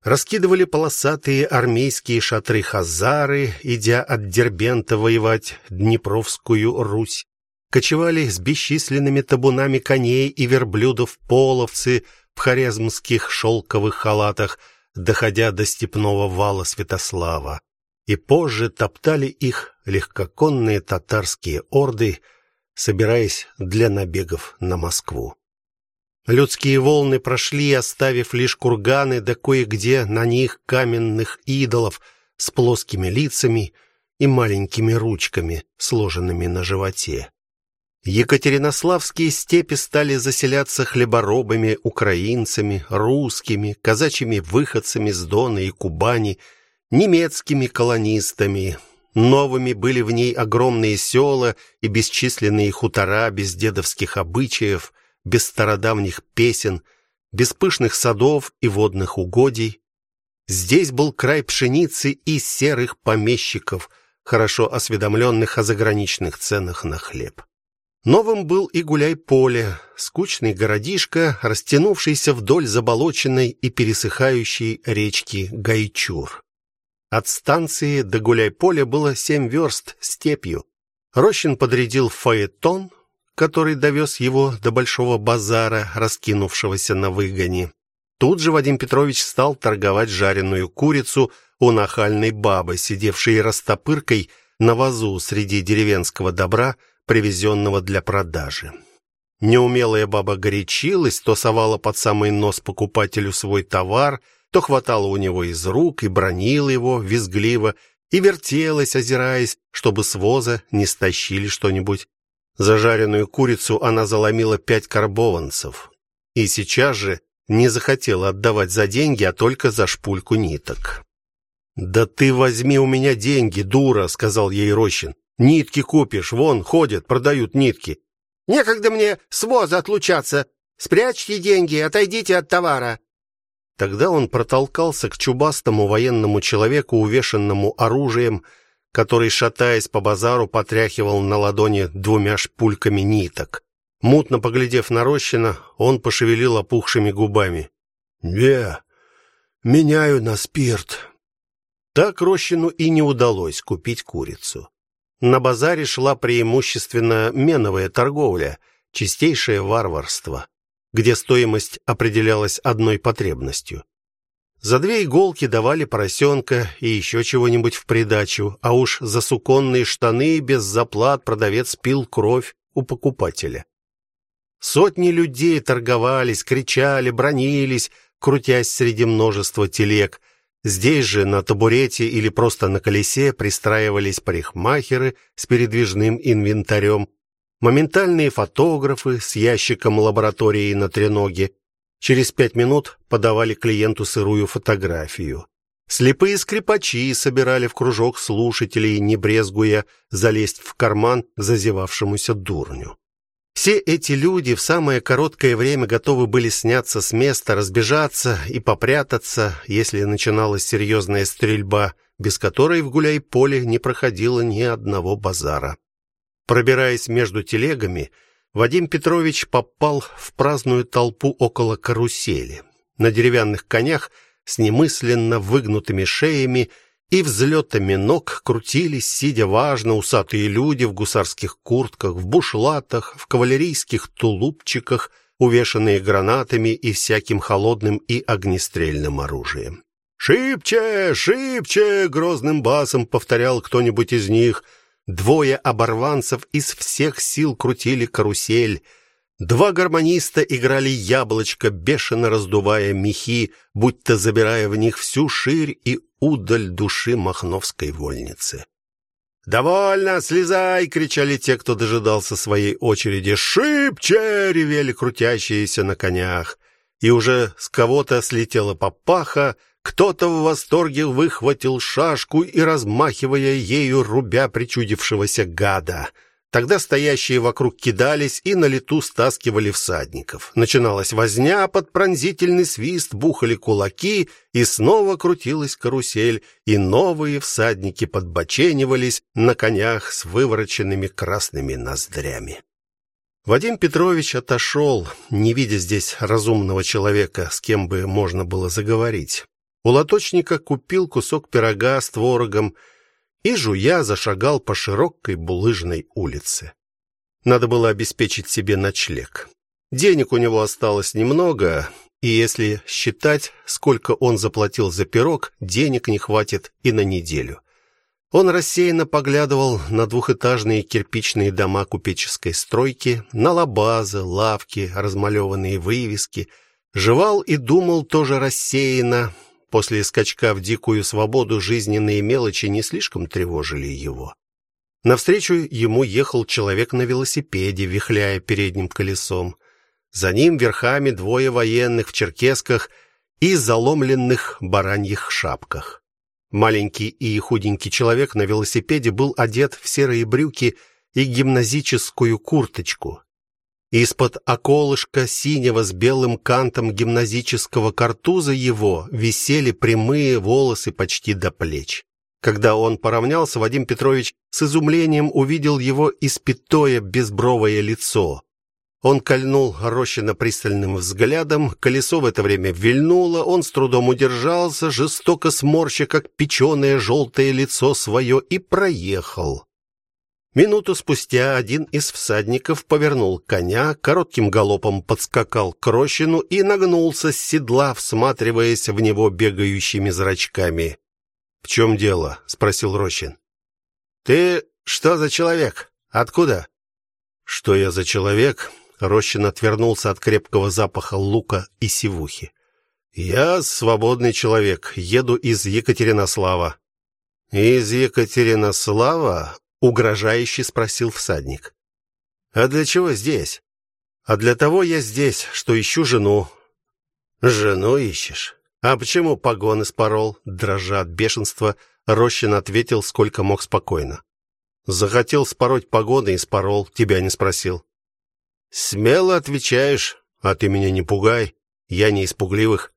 Раскидывали полосатые армейские шатры хазары, идя от Дербента воевать Днепровскую Русь. Кочевали с бесчисленными табунами коней и верблюдов половцы, в хорезмских шелковых халатах, доходя до степного вала Святослава, и позже топтали их легкоконные татарские орды, собираясь для набегов на Москву. Людские волны прошли, оставив лишь курганы да кое-где на них каменных идолов с плоскими лицами и маленькими ручками, сложенными на животе. Екатеринославские степи стали заселяться хлеборобами, украинцами, русскими, казачьими выходцами с Дона и Кубани, немецкими колонистами. Новыми были в ней огромные села и бесчисленные хутора без дедовских обычаев, без стародавних песен, без пышных садов и водных угодий. Здесь был край пшеницы и серых помещиков, хорошо осведомленных о заграничных ценах на хлеб. Новым был и гуляй-поле, скучный городишко, растянувшийся вдоль заболоченной и пересыхающей речки Гайчур. От станции до гуляй-поля было семь верст степью. Рощин подрядил фаэтон, который довез его до большого базара, раскинувшегося на выгоне. Тут же Вадим Петрович стал торговать жареную курицу у нахальной бабы, сидевшей растопыркой на вазу среди деревенского добра, привезенного для продажи. Неумелая баба горячилась, то совала под самый нос покупателю свой товар, то хватала у него из рук и бронила его визгливо и вертелась, озираясь, чтобы с воза не стащили что-нибудь. Зажаренную курицу она заломила пять карбованцев и сейчас же не захотела отдавать за деньги, а только за шпульку ниток. "Да ты возьми у меня деньги, дура", сказал ей Рощин. Нитки купишь, вон ходят, продают нитки. Некогда мне с воза отлучаться. Спрячьте деньги, отойдите от товара. Тогда он протолкался к чубастому военному человеку, увешанному оружием, который, шатаясь по базару, потряхивал на ладони двумя шпульками ниток. Мутно поглядев на Рощина, он пошевелил опухшими губами. "Не, меняю на спирт". Так Рощину и не удалось купить курицу. На базаре шла преимущественно меновая торговля, чистейшее варварство, где стоимость определялась одной потребностью. За две иголки давали поросенка и еще чего-нибудь в придачу, а уж за суконные штаны без заплат продавец пил кровь у покупателя. Сотни людей торговались, кричали, бронились, крутясь среди множества телег – Здесь же на табурете или просто на колесе пристраивались парикмахеры с передвижным инвентарем, моментальные фотографы с ящиком лаборатории на треноге. Через пять минут подавали клиенту сырую фотографию. Слепые скрипачи собирали в кружок слушателей, не брезгуя залезть в карман зазевавшемуся дурню. Все эти люди в самое короткое время готовы были сняться с места, разбежаться и попрятаться, если начиналась серьезная стрельба, без которой в гуляй-поле не проходило ни одного базара. Пробираясь между телегами, Вадим Петрович попал в праздную толпу около карусели. На деревянных конях с немысленно выгнутыми шеями и взлетами ног крутились, сидя важно усатые люди в гусарских куртках, в бушлатах, в кавалерийских тулупчиках, увешанные гранатами и всяким холодным и огнестрельным оружием. «Шибче! Шибче!» — грозным басом повторял кто-нибудь из них. Двое оборванцев из всех сил крутили карусель — Два гармониста играли яблочко, бешено раздувая мехи, будто забирая в них всю ширь и удаль души махновской вольницы. «Довольно, слезай!» — кричали те, кто дожидался своей очереди. «Шибче!» — ревели крутящиеся на конях. И уже с кого-то слетела папаха, кто-то в восторге выхватил шашку и, размахивая ею, рубя причудившегося гада — Тогда стоящие вокруг кидались и на лету стаскивали всадников. Начиналась возня, под пронзительный свист бухали кулаки, и снова крутилась карусель, и новые всадники подбоченивались на конях с вывороченными красными ноздрями. Вадим Петрович отошел, не видя здесь разумного человека, с кем бы можно было заговорить. У лоточника купил кусок пирога с творогом и жуя зашагал по широкой булыжной улице. Надо было обеспечить себе ночлег. Денег у него осталось немного, и если считать, сколько он заплатил за пирог, денег не хватит и на неделю. Он рассеянно поглядывал на двухэтажные кирпичные дома купеческой стройки, на лабазы, лавки, размалеванные вывески, жевал и думал тоже рассеянно, После скачка в дикую свободу жизненные мелочи не слишком тревожили его. Навстречу ему ехал человек на велосипеде, вихляя передним колесом. За ним верхами двое военных в черкесках и заломленных бараньих шапках. Маленький и худенький человек на велосипеде был одет в серые брюки и гимназическую курточку. Из-под околышка синего с белым кантом гимназического картуза его висели прямые волосы почти до плеч. Когда он поравнялся, Вадим Петрович с изумлением увидел его испятое безбровое лицо. Он кольнул Рощина пристальным взглядом, колесо в это время вильнуло, он с трудом удержался, жестоко сморща, как печеное желтое лицо свое, и проехал. Минуту спустя один из всадников повернул коня, коротким галопом подскакал к Рощину и нагнулся с седла, всматриваясь в него бегающими зрачками. "В чем дело?" спросил Рощин. "Ты что за человек? Откуда?" "Что я за человек?" Рощин отвернулся от крепкого запаха лука и сивухи. Я свободный человек, еду из Екатеринослава. Из Екатеринослава? Угрожающе спросил всадник. А для чего здесь? А для того я здесь, что ищу жену. Жену ищешь? А почему погоны спорол? дрожа от бешенства, Рощин ответил, сколько мог спокойно. Захотел спороть погоны и спорол, тебя не спросил. Смело отвечаешь, а ты меня не пугай. Я не из пугливых.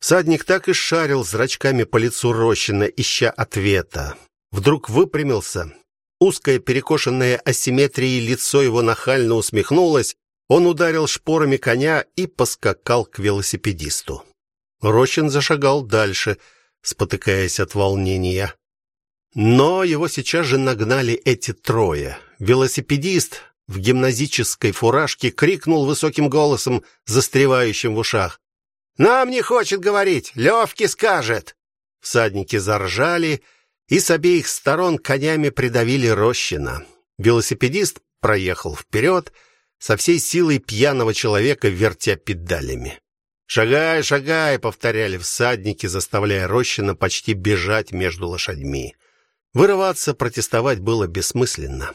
Садник так и шарил зрачками по лицу Рощина, ища ответа. Вдруг выпрямился. Узкое перекошенное асимметрией лицо его нахально усмехнулось. Он ударил шпорами коня и поскакал к велосипедисту. Рощин зашагал дальше, спотыкаясь от волнения. Но его сейчас же нагнали эти трое. Велосипедист, в гимназической фуражке крикнул высоким голосом, застревающим в ушах: "Нам не хочет говорить, Левке скажет". Всадники заржали и с обеих сторон конями придавили Рощина. Велосипедист проехал вперед, со всей силой пьяного человека вертя педалями. "Шагай, шагай", повторяли всадники, заставляя Рощина почти бежать между лошадьми. Вырываться, протестовать было бессмысленно.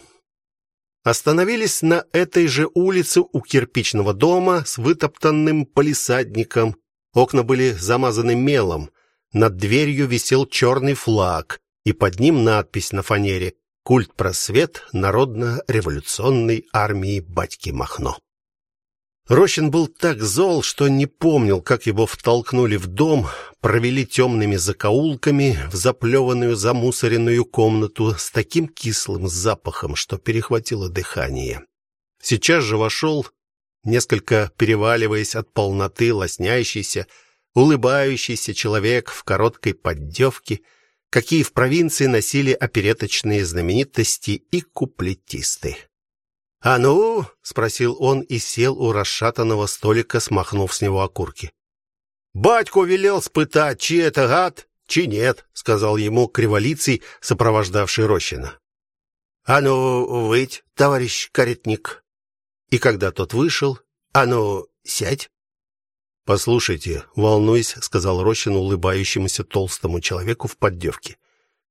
Остановились на этой же улице у кирпичного дома с вытоптанным палисадником. Окна были замазаны мелом. Над дверью висел черный флаг, и под ним надпись на фанере: Культ просвет народно-революционной армии батьки Махно. Рощин был так зол, что не помнил, как его втолкнули в дом, провели темными закоулками в заплеванную замусоренную комнату с таким кислым запахом, что перехватило дыхание. Сейчас же вошел, несколько переваливаясь от полноты, лоснящийся, улыбающийся человек в короткой поддевке, какие в провинции носили опереточные знаменитости и куплетисты. "А ну?" спросил он и сел у расшатанного столика, смахнув с него окурки. "Батько велел спытать, чи это гад, чи нет", сказал ему криволицый, сопровождавший Рощина. "А ну, выть, товарищ каретник". И когда тот вышел, "А ну, сядь". Послушайте, волнуюсь, сказал Рощин улыбающемуся толстому человеку в поддевке.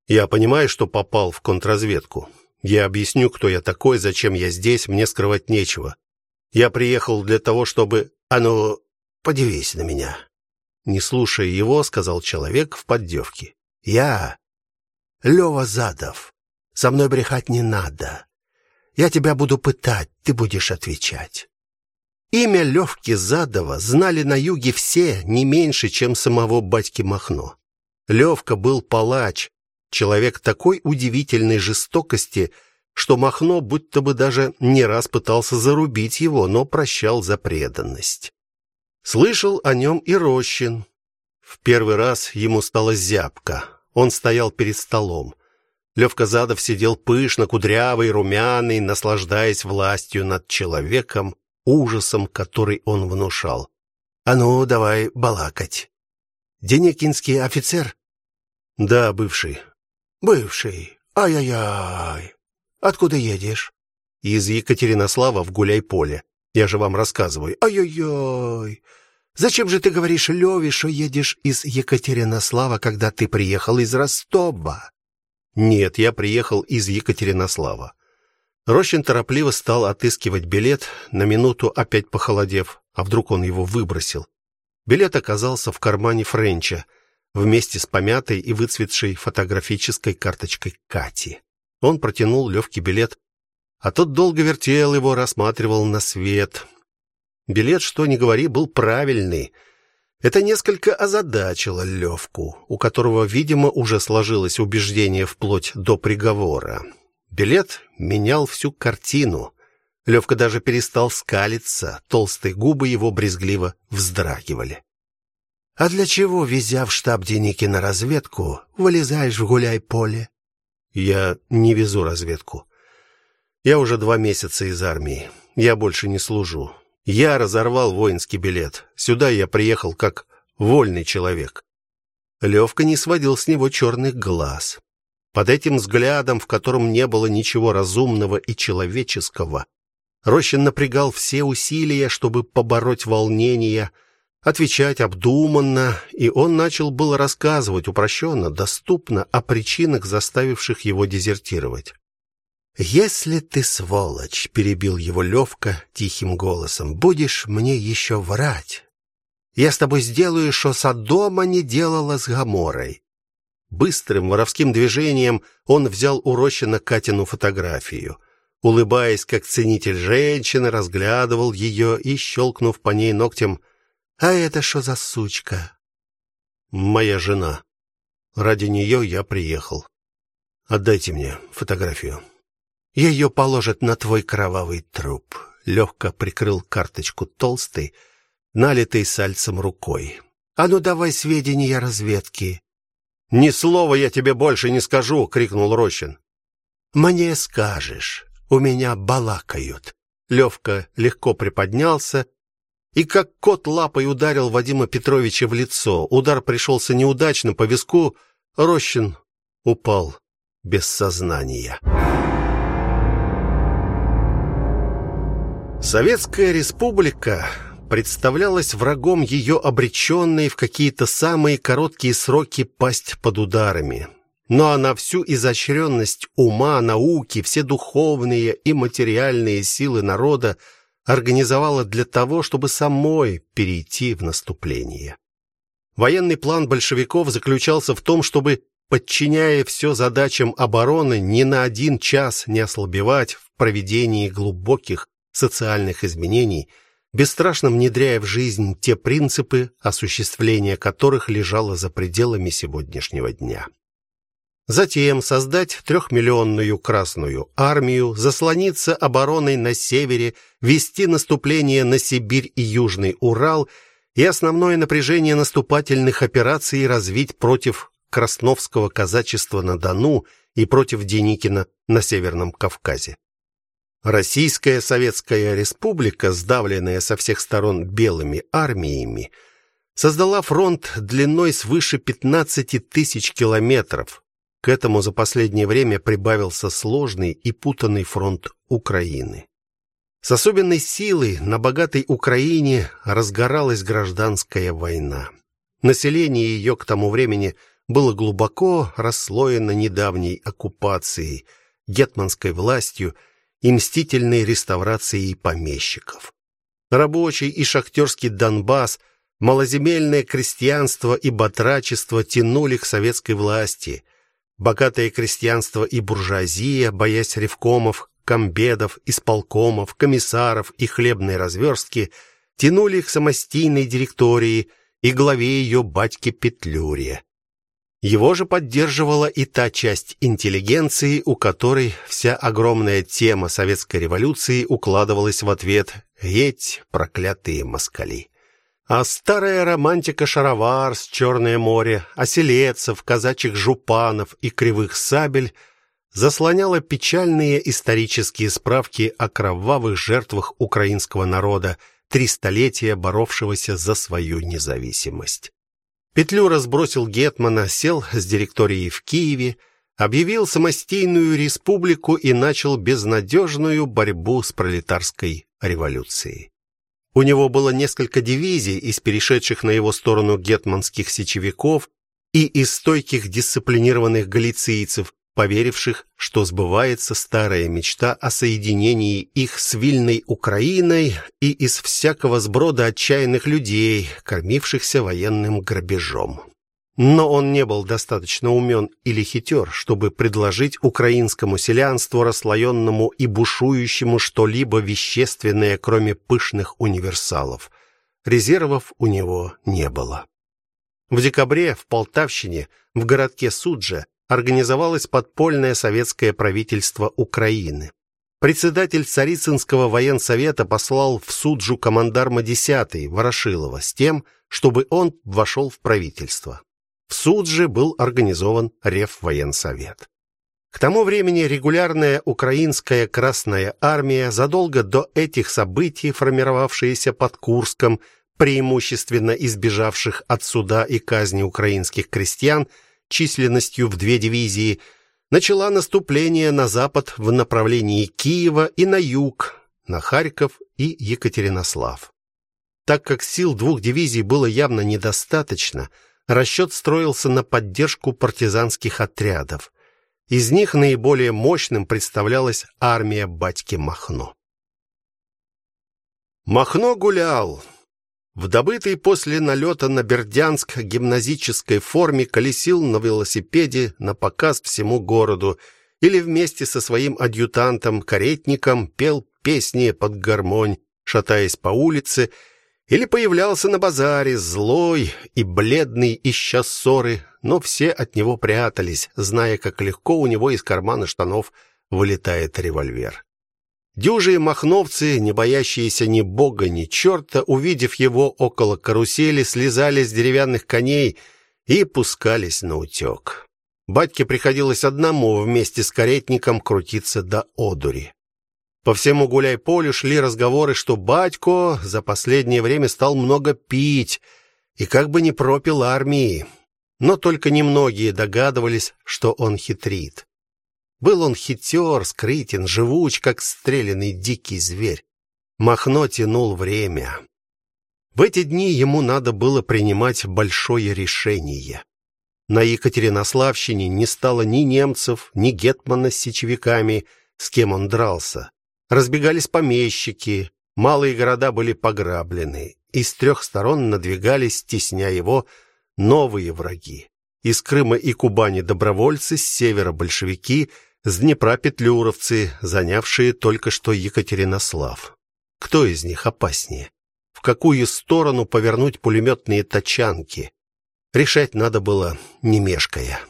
Я понимаю, что попал в контрразведку. Я объясню, кто я такой, зачем я здесь, мне скрывать нечего. Я приехал для того, чтобы... А ну, подивись на меня. Не слушая его, сказал человек в поддевке. Я Лёва Задов. Со мной брехать не надо. Я тебя буду пытать, ты будешь отвечать. Имя Левки Задова знали на юге все, не меньше, чем самого батьки Махно. Левка был палач, человек такой удивительной жестокости, что Махно будто бы даже не раз пытался зарубить его, но прощал за преданность. Слышал о нем и Рощин. В первый раз ему стало зябко. Он стоял перед столом. Левка Задов сидел пышно, кудрявый, румяный, наслаждаясь властью над человеком, ужасом, который он внушал. А ну, давай балакать. Денекинский офицер? Да, бывший. Бывший. Ай-ай-ай. Откуда едешь? Из Екатеринослава в Гуляйполе. Я же вам рассказываю. Ай-ай-ай. Зачем же ты говоришь Леве, что едешь из Екатеринослава, когда ты приехал из Ростова? Нет, я приехал из Екатеринослава. Рощин торопливо стал отыскивать билет, на минуту опять похолодев, а вдруг он его выбросил. Билет оказался в кармане Френча вместе с помятой и выцветшей фотографической карточкой Кати. Он протянул Левке билет, а тот долго вертел его, рассматривал на свет. Билет, что ни говори, был правильный. Это несколько озадачило Левку, у которого, видимо, уже сложилось убеждение вплоть до приговора. Билет менял всю картину. Левка даже перестал скалиться, толстые губы его брезгливо вздрагивали. А для чего, везя в штаб Деники на разведку, вылезаешь в гуляй-поле? Я не везу разведку. Я уже два месяца из армии. Я больше не служу. Я разорвал воинский билет. Сюда я приехал как вольный человек. Левка не сводил с него черных глаз. Под этим взглядом, в котором не было ничего разумного и человеческого, Рощин напрягал все усилия, чтобы побороть волнение, отвечать обдуманно, и он начал было рассказывать упрощенно, доступно о причинах, заставивших его дезертировать. Если ты сволочь, перебил его Левка тихим голосом. Будешь мне еще врать. Я с тобой сделаю, что Содома не делала с Гоморой. Быстрым воровским движением он взял у Рощина Катину фотографию. Улыбаясь, как ценитель женщины, разглядывал ее и щелкнув по ней ногтем: "А это что за сучка?" "Моя жена. Ради нее я приехал. Отдайте мне фотографию". Ее положат на твой кровавый труп. Легко прикрыл карточку толстой, налитой сальцем рукой. А ну давай сведения разведки. Ни слова я тебе больше не скажу, крикнул Рощин. Мне скажешь. У меня балакают. Левка легко приподнялся и как кот лапой ударил Вадима Петровича в лицо. Удар пришелся неудачно по виску, Рощин упал без сознания. Советская республика представлялась врагом ее обреченной в какие-то самые короткие сроки пасть под ударами. Но она всю изощренность ума, науки, все духовные и материальные силы народа организовала для того, чтобы самой перейти в наступление. Военный план большевиков заключался в том, чтобы подчиняя все задачам обороны, ни на один час не ослабевать в проведении глубоких социальных изменений, бесстрашно внедряя в жизнь те принципы, осуществление которых лежало за пределами сегодняшнего дня. Затем создать трехмиллионную Красную армию, заслониться обороной на севере, вести наступление на Сибирь и Южный Урал и основное напряжение наступательных операций развить против Красновского казачества на Дону и против Деникина на Северном Кавказе. Российская Советская Республика, сдавленная со всех сторон белыми армиями, создала фронт длиной свыше 15 тысяч километров. К этому за последнее время прибавился сложный и путанный фронт Украины. С особенной силой на богатой Украине разгоралась гражданская война. Население ее к тому времени было глубоко расслоено недавней оккупацией, гетманской властью мстительной реставрацией помещиков. Рабочий и шахтерский Донбасс, малоземельное крестьянство и батрачество тянули к советской власти. Богатое крестьянство и буржуазия, боясь ревкомов, комбедов, исполкомов, комиссаров и хлебной разверстки, тянули к самостийной директории и главе ее батьки Петлюре. Его же поддерживала и та часть интеллигенции, у которой вся огромная тема советской революции укладывалась в ответ: "Еть, проклятые москали". А старая романтика шароварс, Черное море, оселецев, казачьих жупанов и кривых сабель заслоняла печальные исторические справки о кровавых жертвах украинского народа, три столетия боровшегося за свою независимость. Петлюра сбросил гетмана, сел с директорией в Киеве, объявил самостийную республику и начал безнадежную борьбу с пролетарской революцией. У него было несколько дивизий из перешедших на его сторону гетманских сечевиков и из стойких дисциплинированных галицийцев, поверивших, что сбывается старая мечта о соединении их с вильной Украиной и из всякого сброда отчаянных людей, кормившихся военным грабежом. Но он не был достаточно умен или хитер, чтобы предложить украинскому селянству, расслоенному и бушующему что-либо вещественное, кроме пышных универсалов. резервов у него не было. В декабре в Полтавщине, в городке Суджа, организовалось подпольное советское правительство Украины. Председатель Царицынского военсовета послал в Суджу командарма 10 Ворошилова с тем, чтобы он вошел в правительство. В Судже был организован Реввоенсовет. К тому времени регулярная украинская Красная армия, задолго до этих событий формировавшаяся под Курском, преимущественно избежавших от суда и казни украинских крестьян численностью в две дивизии, начала наступление на запад в направлении Киева и на юг, на Харьков и Екатеринослав. Так как сил двух дивизий было явно недостаточно, расчет строился на поддержку партизанских отрядов. Из них наиболее мощным представлялась армия батьки Махно. Махно гулял, в добытой после налета на Бердянск гимназической форме колесил на велосипеде на показ всему городу или вместе со своим адъютантом-каретником пел песни под гармонь, шатаясь по улице, или появлялся на базаре злой и бледный ища ссоры, но все от него прятались, зная, как легко у него из кармана штанов вылетает револьвер. Дюжие махновцы, не боящиеся ни бога, ни черта, увидев его около карусели, слезали с деревянных коней и пускались на утек. Батьке приходилось одному вместе с каретником крутиться до одури. По всему гуляй-полю шли разговоры, что батько за последнее время стал много пить и как бы не пропил армии. Но только немногие догадывались, что он хитрит. Был он хитер, скрытен, живуч, как стрелянный дикий зверь. Махно тянул время. В эти дни ему надо было принимать большое решение. На Екатеринославщине не стало ни немцев, ни гетмана с сечевиками, с кем он дрался. Разбегались помещики, малые города были пограблены, и с трех сторон надвигались, тесня его, новые враги. Из Крыма и Кубани добровольцы, с севера большевики, с Днепра петлюровцы, занявшие только что Екатеринослав. Кто из них опаснее? В какую сторону повернуть пулеметные тачанки? Решать надо было не мешкая.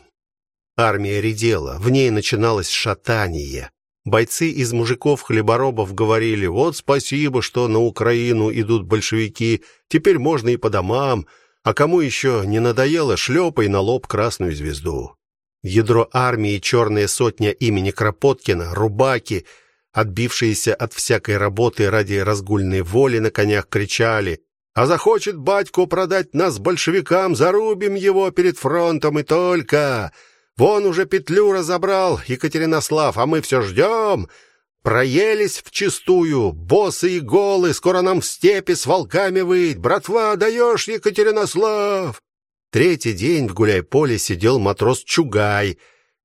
Армия редела, в ней начиналось шатание. Бойцы из мужиков-хлеборобов говорили: "Вот спасибо, что на Украину идут большевики, теперь можно и по домам, а кому еще не надоело, шлепай на лоб красную звезду". Ядро армии Черная сотня имени Кропоткина, рубаки, отбившиеся от всякой работы ради разгульной воли на конях, кричали: "А захочет батько продать нас большевикам, зарубим его перед фронтом и только. Вон уже петлю разобрал Екатеринослав, а мы все ждем. Проелись вчистую, босы и голы, скоро нам в степи с волками выть. Братва, даешь, Екатеринослав!" Третий день в гуляй-поле сидел матрос Чугай,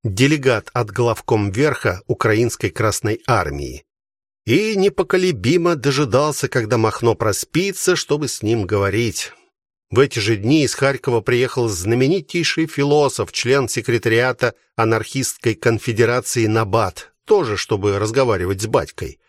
делегат от главком верха украинской Красной армии. И непоколебимо дожидался, когда Махно проспится, чтобы с ним говорить. В эти же дни из Харькова приехал знаменитейший философ, член секретариата анархистской конфедерации Набат, тоже чтобы разговаривать с батькой.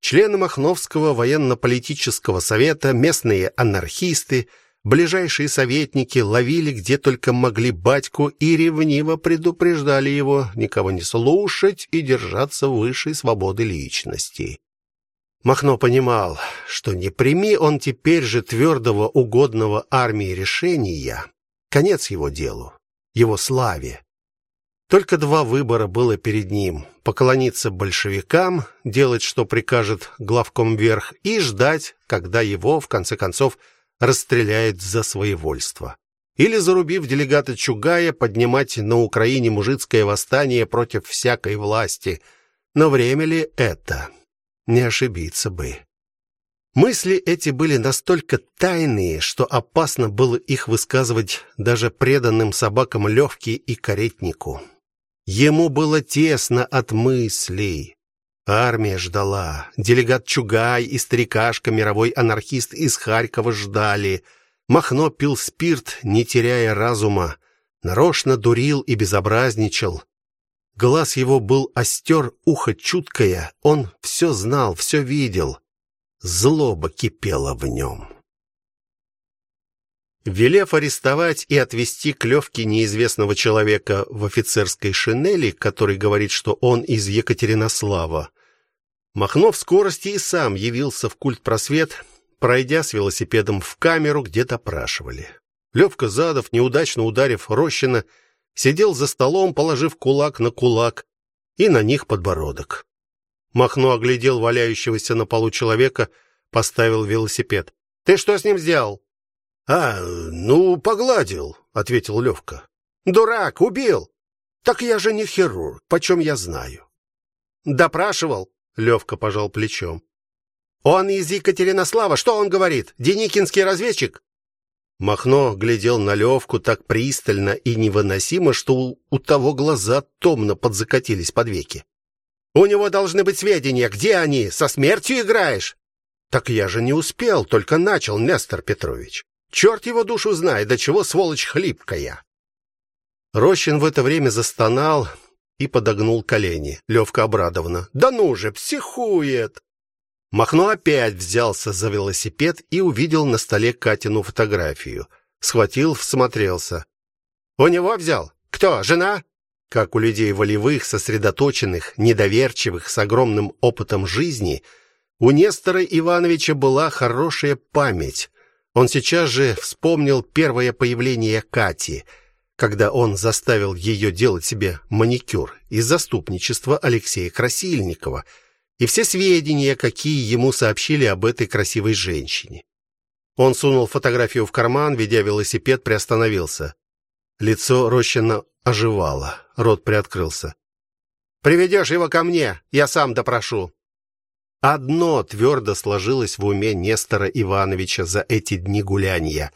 Члены Махновского военно-политического совета, местные анархисты, Ближайшие советники ловили где только могли батьку и ревниво предупреждали его никого не слушать и держаться выше свободы личности. Махно понимал, что не прими он теперь же твердого угодного армии решения, конец его делу, его славе. Только два выбора было перед ним: поклониться большевикам, делать что прикажет главком верх и ждать, когда его в конце концов расстреляет за своевольство. Или зарубив делегата Чугая поднимать на Украине мужицкое восстание против всякой власти. Но время ли это? Не ошибиться бы. Мысли эти были настолько тайные, что опасно было их высказывать даже преданным собакам Левке и каретнику. Ему было тесно от мыслей. Армия ждала. Делегат Чугай и старикашка, мировой анархист из Харькова ждали. Махно пил спирт, не теряя разума, нарочно дурил и безобразничал. Глаз его был остер, ухо чуткое, он все знал, все видел. Злоба кипела в нем. Велев арестовать и отвезти к Левке неизвестного человека в офицерской шинели, который говорит, что он из Екатеринослава, Махнов скорости и сам явился в культ просвет, пройдя с велосипедом в камеру, где допрашивали. Левка Задов, неудачно ударив Рощина, сидел за столом, положив кулак на кулак и на них подбородок. Махно оглядел валяющегося на полу человека, поставил велосипед. Ты что с ним сделал? А, ну, погладил, ответил Левка. Дурак, убил. Так я же не хирург, почем я знаю? Допрашивал, Левка пожал плечом. Он из Екатеринослава, что он говорит? Деникинский разведчик? Махно глядел на Левку так пристально и невыносимо, что у, у того глаза томно подзакатились под веки. У него должны быть сведения, где они? Со смертью играешь? Так я же не успел, только начал, Нестор Петрович. Черт его душу знает, до чего сволочь хлипкая. Рощин в это время застонал и подогнул колени. Левка обрадована: "Да ну же, психует". Махно опять взялся за велосипед и увидел на столе Катину фотографию. Схватил, всмотрелся. У него взял. Кто? Жена? Как у людей волевых, сосредоточенных, недоверчивых, с огромным опытом жизни, у Нестора Ивановича была хорошая память. Он сейчас же вспомнил первое появление Кати, когда он заставил ее делать себе маникюр из заступничества Алексея Красильникова – и все сведения, какие ему сообщили об этой красивой женщине. Он сунул фотографию в карман, ведя велосипед, приостановился. Лицо Рощина оживало, рот приоткрылся. Приведешь его ко мне, я сам допрошу. Одно твердо сложилось в уме Нестора Ивановича за эти дни гуляния: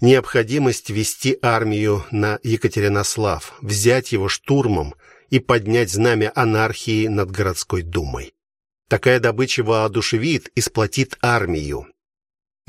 необходимость вести армию на Екатеринослав, взять его штурмом и поднять знамя анархии над городской думой. Такая добыча воодушевит и сплотит армию.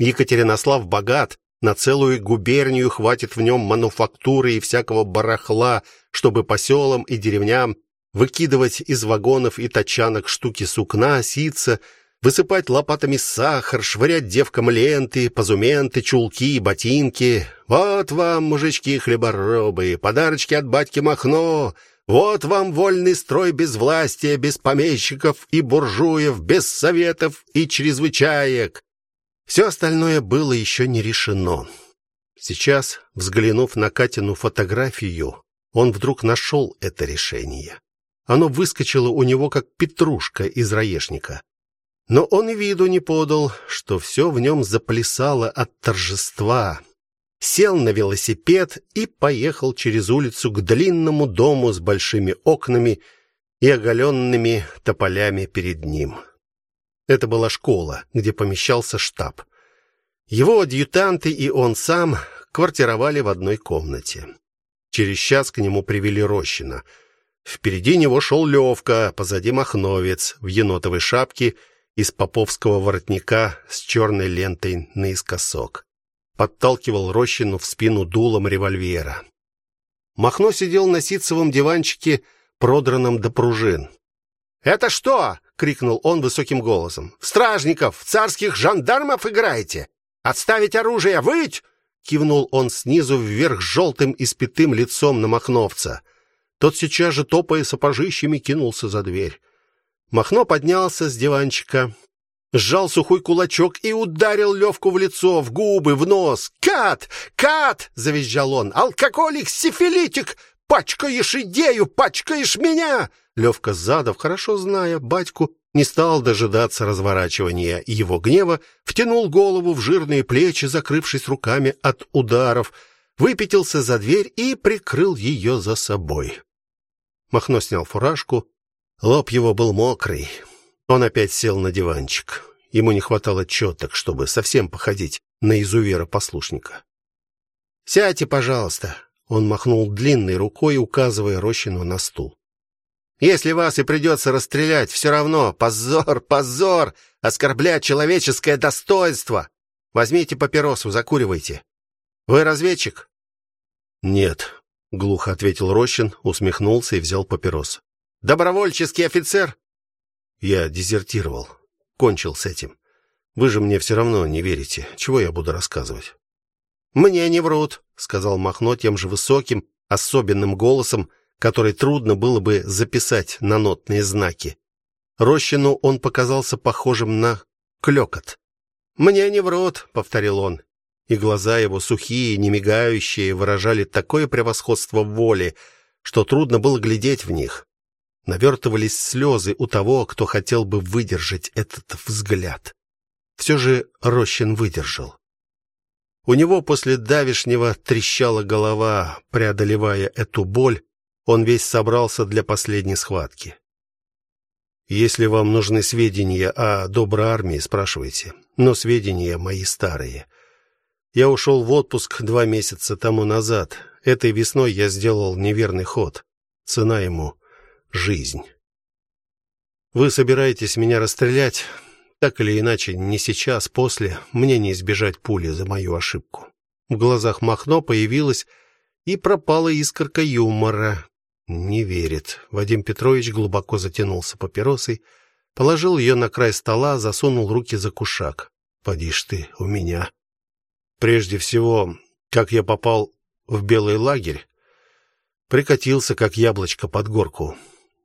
Екатеринослав богат, на целую губернию хватит в нем мануфактуры и всякого барахла, чтобы по селам и деревням выкидывать из вагонов и тачанок штуки сукна, ситца, высыпать лопатами сахар, швырять девкам ленты, позументы, чулки, ботинки. Вот вам, мужички хлеборобы, подарочки от батьки Махно, вот вам вольный строй без власти, без помещиков и буржуев, без советов и чрезвычаек. Все остальное было еще не решено. Сейчас, взглянув на Катину фотографию, он вдруг нашел это решение. Оно выскочило у него как петрушка из раешника. Но он и виду не подал, что все в нем заплясало от торжества сел на велосипед и поехал через улицу к длинному дому с большими окнами и оголенными тополями перед ним. Это была школа, где помещался штаб. Его адъютанты и он сам квартировали в одной комнате. Через час к нему привели Рощина. Впереди него шел Левка, позади Махновец в енотовой шапке из поповского воротника с черной лентой наискосок подталкивал Рощину в спину дулом револьвера. Махно сидел на ситцевом диванчике, продранном до пружин. "Это что?" крикнул он высоким голосом. "В стражников, царских жандармов играете? Отставить оружие, выть!" кивнул он снизу вверх желтым испитым лицом на Махновца. Тот сейчас же топая сапожищами кинулся за дверь. Махно поднялся с диванчика, сжал сухой кулачок и ударил Левку в лицо, в губы, в нос. "Кат! Кат!" завизжал он. "Алкоголик, сифилитик, пачкаешь идею, пачкаешь меня!" Левка Задов, хорошо зная батьку, не стал дожидаться разворачивания его гнева, втянул голову в жирные плечи, закрывшись руками от ударов, выпятился за дверь и прикрыл ее за собой. Махно снял фуражку, лоб его был мокрый. Он опять сел на диванчик. Ему не хватало четок, чтобы совсем походить на изувера-послушника. "Сядьте, пожалуйста", он махнул длинной рукой, указывая Рощину на стул. Если вас и придется расстрелять, все равно позор, позор, оскорблять человеческое достоинство. Возьмите папиросу, закуривайте. Вы разведчик? Нет, глухо ответил Рощин, усмехнулся и взял папирос. Добровольческий офицер? Я дезертировал. Кончил с этим. Вы же мне все равно не верите. Чего я буду рассказывать? Мне не врут, сказал Махно тем же высоким, особенным голосом, который трудно было бы записать на нотные знаки. Рощину он показался похожим на клёкот. Мне не врут, повторил он, и глаза его сухие, не мигающие, выражали такое превосходство воли, что трудно было глядеть в них. Навертывались слезы у того, кто хотел бы выдержать этот взгляд. Все же Рощин выдержал. У него после давишнего трещала голова, преодолевая эту боль, он весь собрался для последней схватки. Если вам нужны сведения о доброй армии, спрашивайте. Но сведения мои старые. Я ушел в отпуск два месяца тому назад. Этой весной я сделал неверный ход. Цена ему жизнь. Вы собираетесь меня расстрелять? Так или иначе, не сейчас, после, мне не избежать пули за мою ошибку. В глазах Махно появилась и пропала искорка юмора. Не верит. Вадим Петрович глубоко затянулся папиросой, положил ее на край стола, засунул руки за кушак. Поди ж ты, у меня. Прежде всего, как я попал в белый лагерь, прикатился как яблочко под горку.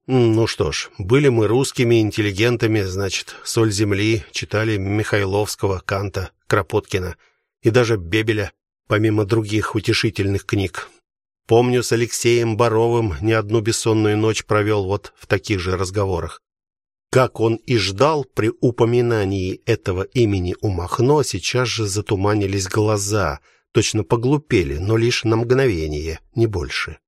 Ну что ж, были мы русскими интеллигентами, значит, соль земли, читали Михайловского, Канта, Кропоткина и даже Бебеля, помимо других утешительных книг. Помню, с Алексеем Боровым не одну бессонную ночь провел вот в таких же разговорах. Как он и ждал, при упоминании этого имени у Махно сейчас же затуманились глаза, точно поглупели, но лишь на мгновение, не больше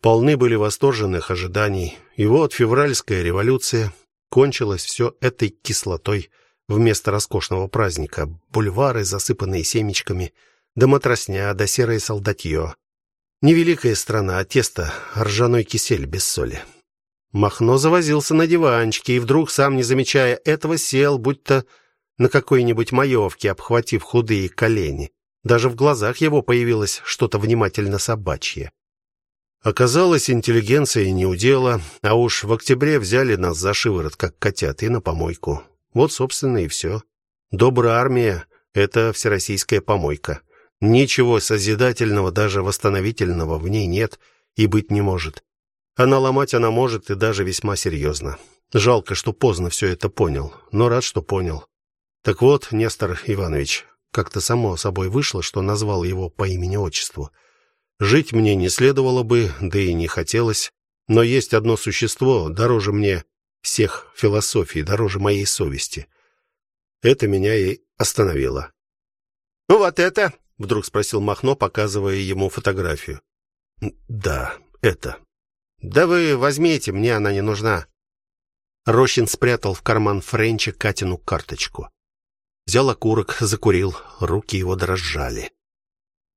полны были восторженных ожиданий. И вот февральская революция кончилась все этой кислотой вместо роскошного праздника. Бульвары, засыпанные семечками, да матросня, да серое солдатье. Невеликая страна, а тесто ржаной кисель без соли. Махно завозился на диванчике и вдруг, сам не замечая этого, сел, будто на какой-нибудь маевке, обхватив худые колени. Даже в глазах его появилось что-то внимательно собачье. Оказалось, интеллигенция не удела, а уж в октябре взяли нас за шиворот, как котят, и на помойку. Вот, собственно, и все. Добрая армия — это всероссийская помойка. Ничего созидательного, даже восстановительного в ней нет и быть не может. Она ломать она может и даже весьма серьезно. Жалко, что поздно все это понял, но рад, что понял. Так вот, Нестор Иванович, как-то само собой вышло, что назвал его по имени-отчеству — Жить мне не следовало бы, да и не хотелось, но есть одно существо, дороже мне всех философий, дороже моей совести. Это меня и остановило. Ну вот это, вдруг спросил Махно, показывая ему фотографию. Да, это. Да вы возьмите, мне она не нужна. Рощин спрятал в карман Френча Катину карточку. Взял окурок, закурил, руки его дрожали.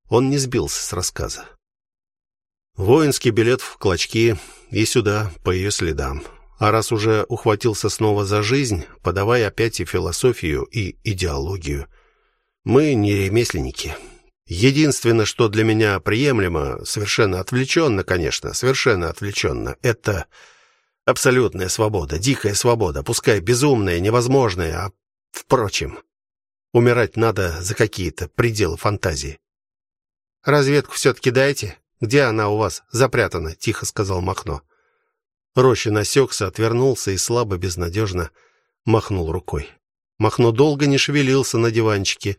Он не сбился с рассказа. Воинский билет в клочки и сюда по ее следам. А раз уже ухватился снова за жизнь, подавай опять и философию, и идеологию. Мы не ремесленники. Единственное, что для меня приемлемо, совершенно отвлеченно, конечно, совершенно отвлеченно, это абсолютная свобода, дикая свобода, пускай безумная, невозможная, а впрочем, умирать надо за какие-то пределы фантазии. Разведку все таки дайте. Где она у вас запрятана? тихо сказал Махно. Рощин осекся, отвернулся и слабо безнадежно махнул рукой. Махно долго не шевелился на диванчике.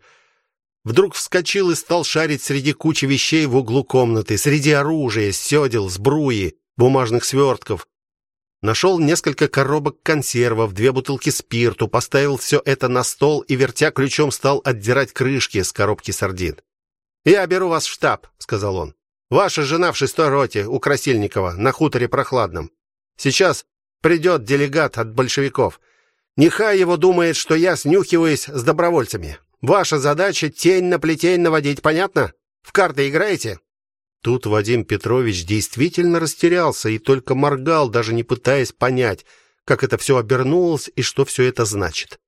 Вдруг вскочил и стал шарить среди кучи вещей в углу комнаты, среди оружия, сёдел, сбруи, бумажных свертков. Нашел несколько коробок консервов, две бутылки спирту, поставил все это на стол и вертя ключом стал отдирать крышки с коробки сардин. Я беру вас в штаб, сказал он. Ваша жена в шестой роте у Красильникова на хуторе Прохладном. Сейчас придет делегат от большевиков. Нехай его думает, что я снюхиваюсь с добровольцами. Ваша задача тень на плетень наводить, понятно? В карты играете? Тут Вадим Петрович действительно растерялся и только моргал, даже не пытаясь понять, как это все обернулось и что все это значит.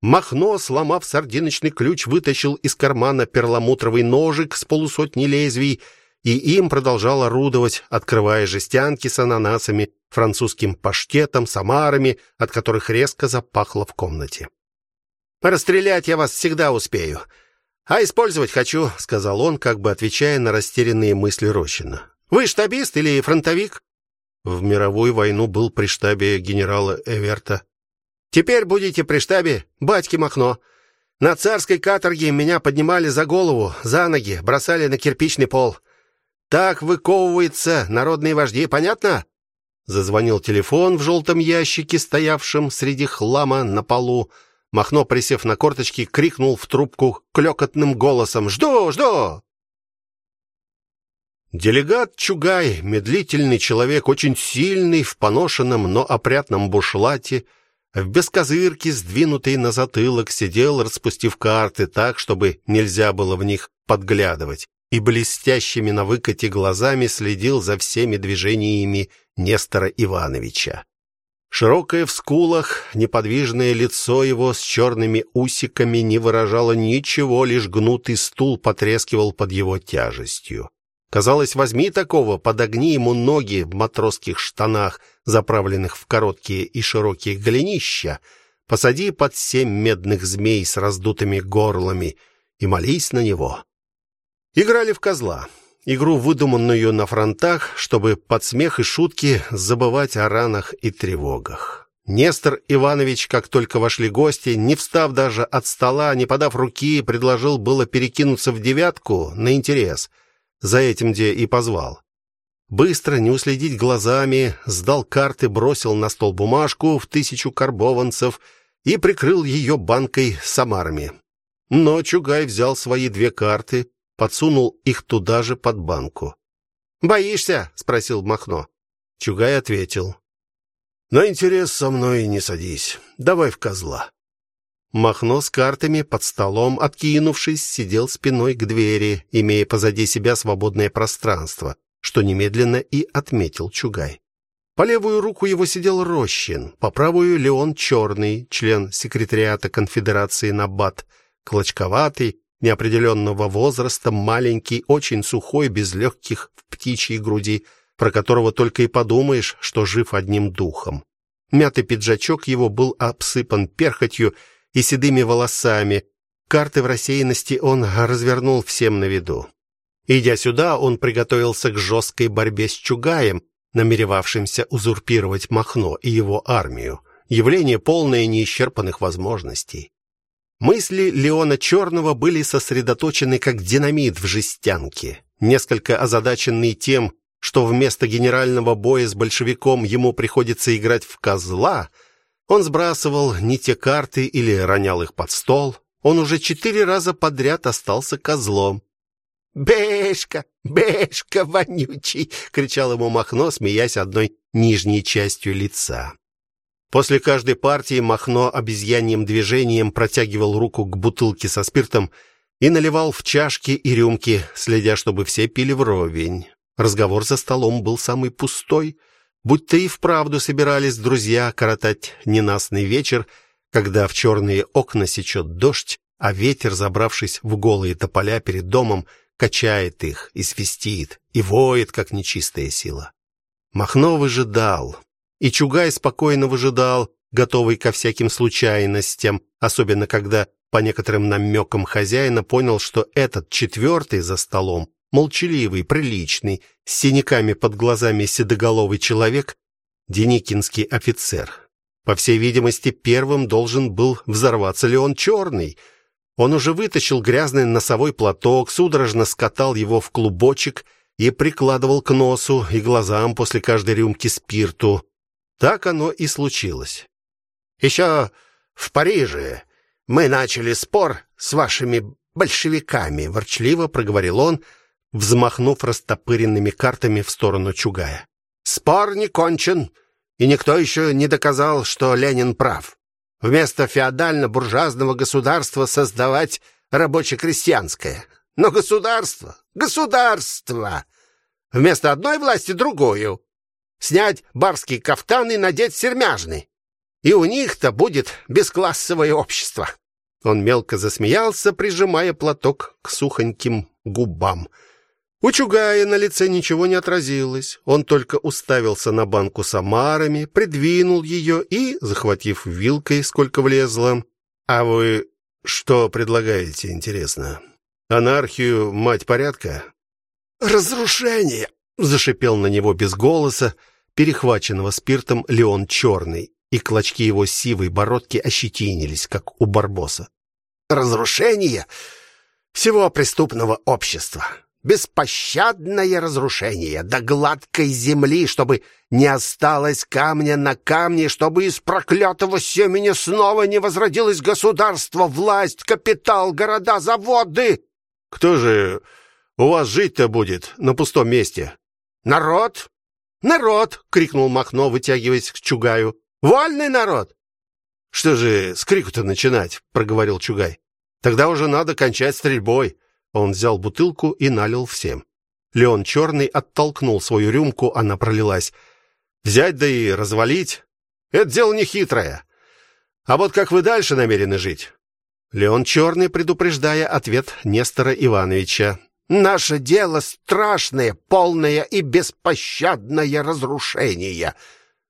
Махно, сломав сардиночный ключ, вытащил из кармана перламутровый ножик с полусотней лезвий и им продолжал орудовать, открывая жестянки с ананасами, французским паштетом, самарами, от которых резко запахло в комнате. Расстрелять я вас всегда успею. А использовать хочу, сказал он, как бы отвечая на растерянные мысли Рощина. Вы штабист или фронтовик? В мировую войну был при штабе генерала Эверта. Теперь будете при штабе батьки Махно. На царской каторге меня поднимали за голову, за ноги, бросали на кирпичный пол. Так выковываются народные вожди, понятно? Зазвонил телефон в желтом ящике, стоявшем среди хлама на полу. Махно, присев на корточки, крикнул в трубку клёкотным голосом: "Жду, жду!" Делегат Чугай, медлительный человек, очень сильный в поношенном, но опрятном бушлате, в бескозырке, сдвинутой на затылок, сидел, распустив карты так, чтобы нельзя было в них подглядывать, и блестящими на выкате глазами следил за всеми движениями Нестора Ивановича. Широкое в скулах, неподвижное лицо его с черными усиками не выражало ничего, лишь гнутый стул потрескивал под его тяжестью. Казалось, возьми такого, подогни ему ноги в матросских штанах, заправленных в короткие и широкие голенища, посади под семь медных змей с раздутыми горлами и молись на него. Играли в козла игру, выдуманную на фронтах, чтобы под смех и шутки забывать о ранах и тревогах. Нестор Иванович, как только вошли гости, не встав даже от стола, не подав руки, предложил было перекинуться в девятку на интерес. За этим где и позвал. Быстро, не уследить глазами, сдал карты, бросил на стол бумажку в тысячу карбованцев и прикрыл ее банкой с самарами. Но Чугай взял свои две карты, подсунул их туда же под банку. "Боишься?" спросил Махно. Чугай ответил: "На интерес со мной не садись. Давай в козла". Махно с картами под столом, откинувшись, сидел спиной к двери, имея позади себя свободное пространство, что немедленно и отметил Чугай. По левую руку его сидел Рощин, по правую Леон Черный, член секретариата конфедерации Набат, клочковатый, неопределенного возраста, маленький, очень сухой, без легких в птичьей груди, про которого только и подумаешь, что жив одним духом. Мятый пиджачок его был обсыпан перхотью и седыми волосами. Карты в рассеянности он развернул всем на виду. Идя сюда, он приготовился к жесткой борьбе с Чугаем, намеревавшимся узурпировать Махно и его армию. Явление полное неисчерпанных возможностей. Мысли Леона Черного были сосредоточены как динамит в жестянке. Несколько озадаченный тем, что вместо генерального боя с большевиком ему приходится играть в козла, он сбрасывал не те карты или ронял их под стол. Он уже четыре раза подряд остался козлом. «Бешка! Бешка вонючий!» — кричал ему Махно, смеясь одной нижней частью лица. После каждой партии Махно обезьяньим движением протягивал руку к бутылке со спиртом и наливал в чашки и рюмки, следя, чтобы все пили вровень. Разговор за столом был самый пустой, будто и вправду собирались друзья коротать ненастный вечер, когда в черные окна сечет дождь, а ветер, забравшись в голые тополя перед домом, качает их и свистит, и воет, как нечистая сила. Махно выжидал, и Чугай спокойно выжидал, готовый ко всяким случайностям, особенно когда по некоторым намекам хозяина понял, что этот четвертый за столом, молчаливый, приличный, с синяками под глазами седоголовый человек, деникинский офицер. По всей видимости, первым должен был взорваться Леон Черный. Он уже вытащил грязный носовой платок, судорожно скатал его в клубочек и прикладывал к носу и глазам после каждой рюмки спирту. Так оно и случилось. Еще в Париже мы начали спор с вашими большевиками, ворчливо проговорил он, взмахнув растопыренными картами в сторону Чугая. Спор не кончен, и никто еще не доказал, что Ленин прав. Вместо феодально-буржуазного государства создавать рабоче-крестьянское. Но государство, государство. Вместо одной власти другую снять барский кафтан и надеть сермяжный. И у них-то будет бесклассовое общество. Он мелко засмеялся, прижимая платок к сухоньким губам. У Чугая на лице ничего не отразилось. Он только уставился на банку с омарами, придвинул ее и, захватив вилкой, сколько влезло, "А вы что предлагаете, интересно?" Анархию, мать порядка? Разрушение, зашипел на него без голоса, перехваченного спиртом Леон Черный, и клочки его сивой бородки ощетинились, как у барбоса. Разрушение всего преступного общества беспощадное разрушение до гладкой земли, чтобы не осталось камня на камне, чтобы из проклятого семени снова не возродилось государство, власть, капитал, города, заводы. Кто же у вас жить-то будет на пустом месте? Народ? Народ, крикнул Махно, вытягиваясь к Чугаю. Вольный народ. Что же с крику-то начинать, проговорил Чугай. Тогда уже надо кончать стрельбой. Он взял бутылку и налил всем. Леон Черный оттолкнул свою рюмку, она пролилась. Взять да и развалить это дело не хитрое. А вот как вы дальше намерены жить? Леон Черный, предупреждая ответ Нестора Ивановича. Наше дело страшное, полное и беспощадное разрушение.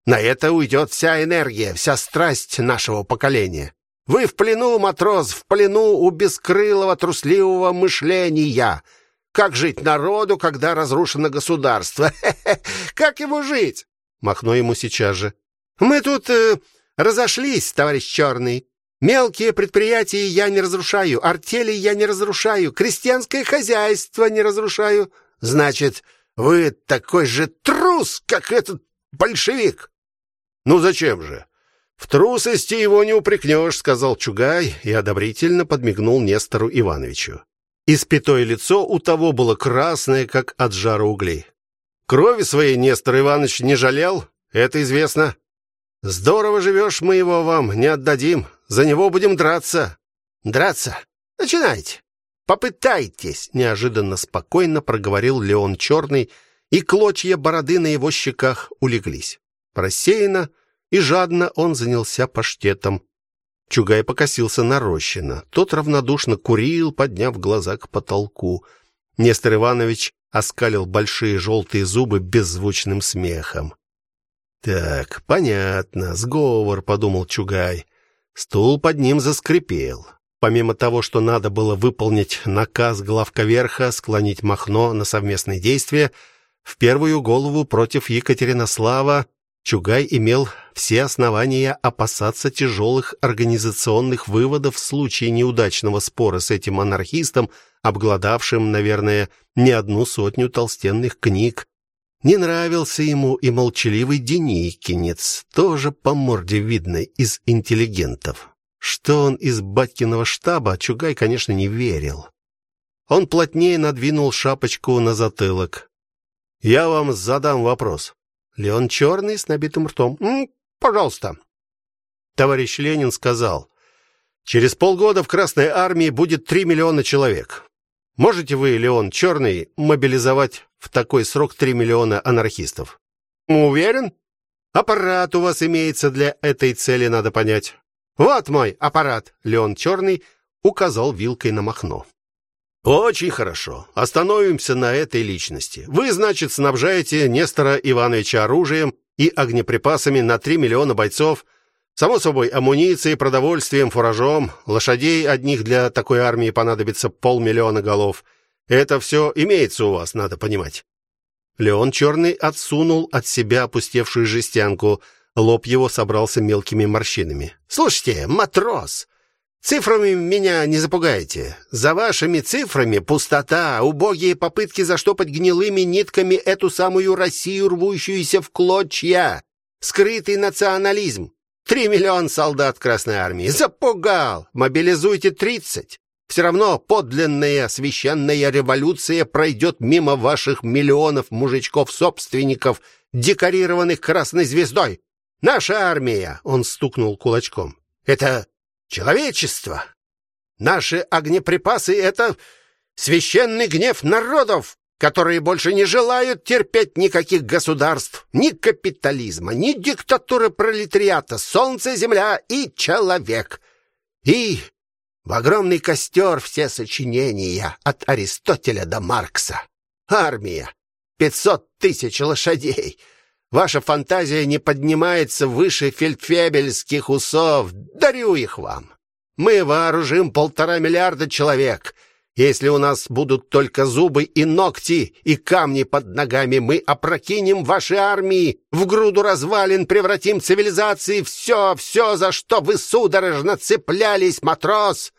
На это уйдет вся энергия, вся страсть нашего поколения. Вы в плену, матрос, в плену у бескрылого трусливого мышления. Как жить народу, когда разрушено государство? Как ему жить? Махно ему сейчас же. Мы тут э, разошлись, товарищ Черный. Мелкие предприятия я не разрушаю, артели я не разрушаю, крестьянское хозяйство не разрушаю. Значит, вы такой же трус, как этот большевик. Ну зачем же? В трусости его не упрекнешь», — сказал Чугай и одобрительно подмигнул Нестору Ивановичу. Испятое лицо у того было красное, как от жара углей. Крови своей Нестор Иванович не жалел, это известно. Здорово живешь, мы его вам не отдадим, за него будем драться. Драться? Начинайте. Попытайтесь, неожиданно спокойно проговорил Леон Черный, и клочья бороды на его щеках улеглись. Рассеянно и жадно он занялся паштетом. Чугай покосился на Рощина. Тот равнодушно курил, подняв глаза к потолку. Нестор Иванович оскалил большие желтые зубы беззвучным смехом. Так, понятно, сговор, подумал Чугай. Стул под ним заскрипел. Помимо того, что надо было выполнить наказ главковерха склонить Махно на совместные действия, в первую голову против Екатеринослава Чугай имел все основания опасаться тяжелых организационных выводов в случае неудачного спора с этим анархистом, обгладавшим, наверное, не одну сотню толстенных книг. Не нравился ему и молчаливый Деникинец, тоже по морде видный из интеллигентов. Что он из батькиного штаба, Чугай, конечно, не верил. Он плотнее надвинул шапочку на затылок. Я вам задам вопрос. Леон Черный с набитым ртом. «М, пожалуйста. Товарищ Ленин сказал: "Через полгода в Красной армии будет 3 миллиона человек. Можете вы, Леон Черный, мобилизовать в такой срок 3 миллиона анархистов?" "Уверен? Аппарат у вас имеется для этой цели, надо понять. Вот мой аппарат". Леон Черный указал вилкой на Махно. Очень хорошо. Остановимся на этой личности. Вы, значит, снабжаете Нестора Ивановича оружием и огнеприпасами на 3 миллиона бойцов, само собой, амуницией, продовольствием, фуражом, лошадей одних для такой армии понадобится полмиллиона голов. Это все имеется у вас, надо понимать. Леон Черный отсунул от себя опустевшую жестянку. Лоб его собрался мелкими морщинами. Слушайте, матрос, Цифрами меня не запугаете. За вашими цифрами пустота, убогие попытки заштопать гнилыми нитками эту самую Россию, рвущуюся в клочья. Скрытый национализм. Три миллиона солдат Красной армии. Запугал. Мобилизуйте тридцать. Все равно подлинная священная революция пройдет мимо ваших миллионов мужичков-собственников, декорированных красной звездой. Наша армия, он стукнул кулачком. Это человечество. Наши огнеприпасы это священный гнев народов, которые больше не желают терпеть никаких государств, ни капитализма, ни диктатуры пролетариата, солнце, земля и человек. И в огромный костер все сочинения от Аристотеля до Маркса. Армия, пятьсот тысяч лошадей. Ваша фантазия не поднимается выше фельдфебельских усов. Дарю их вам. Мы вооружим полтора миллиарда человек. Если у нас будут только зубы и ногти и камни под ногами, мы опрокинем ваши армии, в груду развалин превратим цивилизации, все, все, за что вы судорожно цеплялись, матрос!»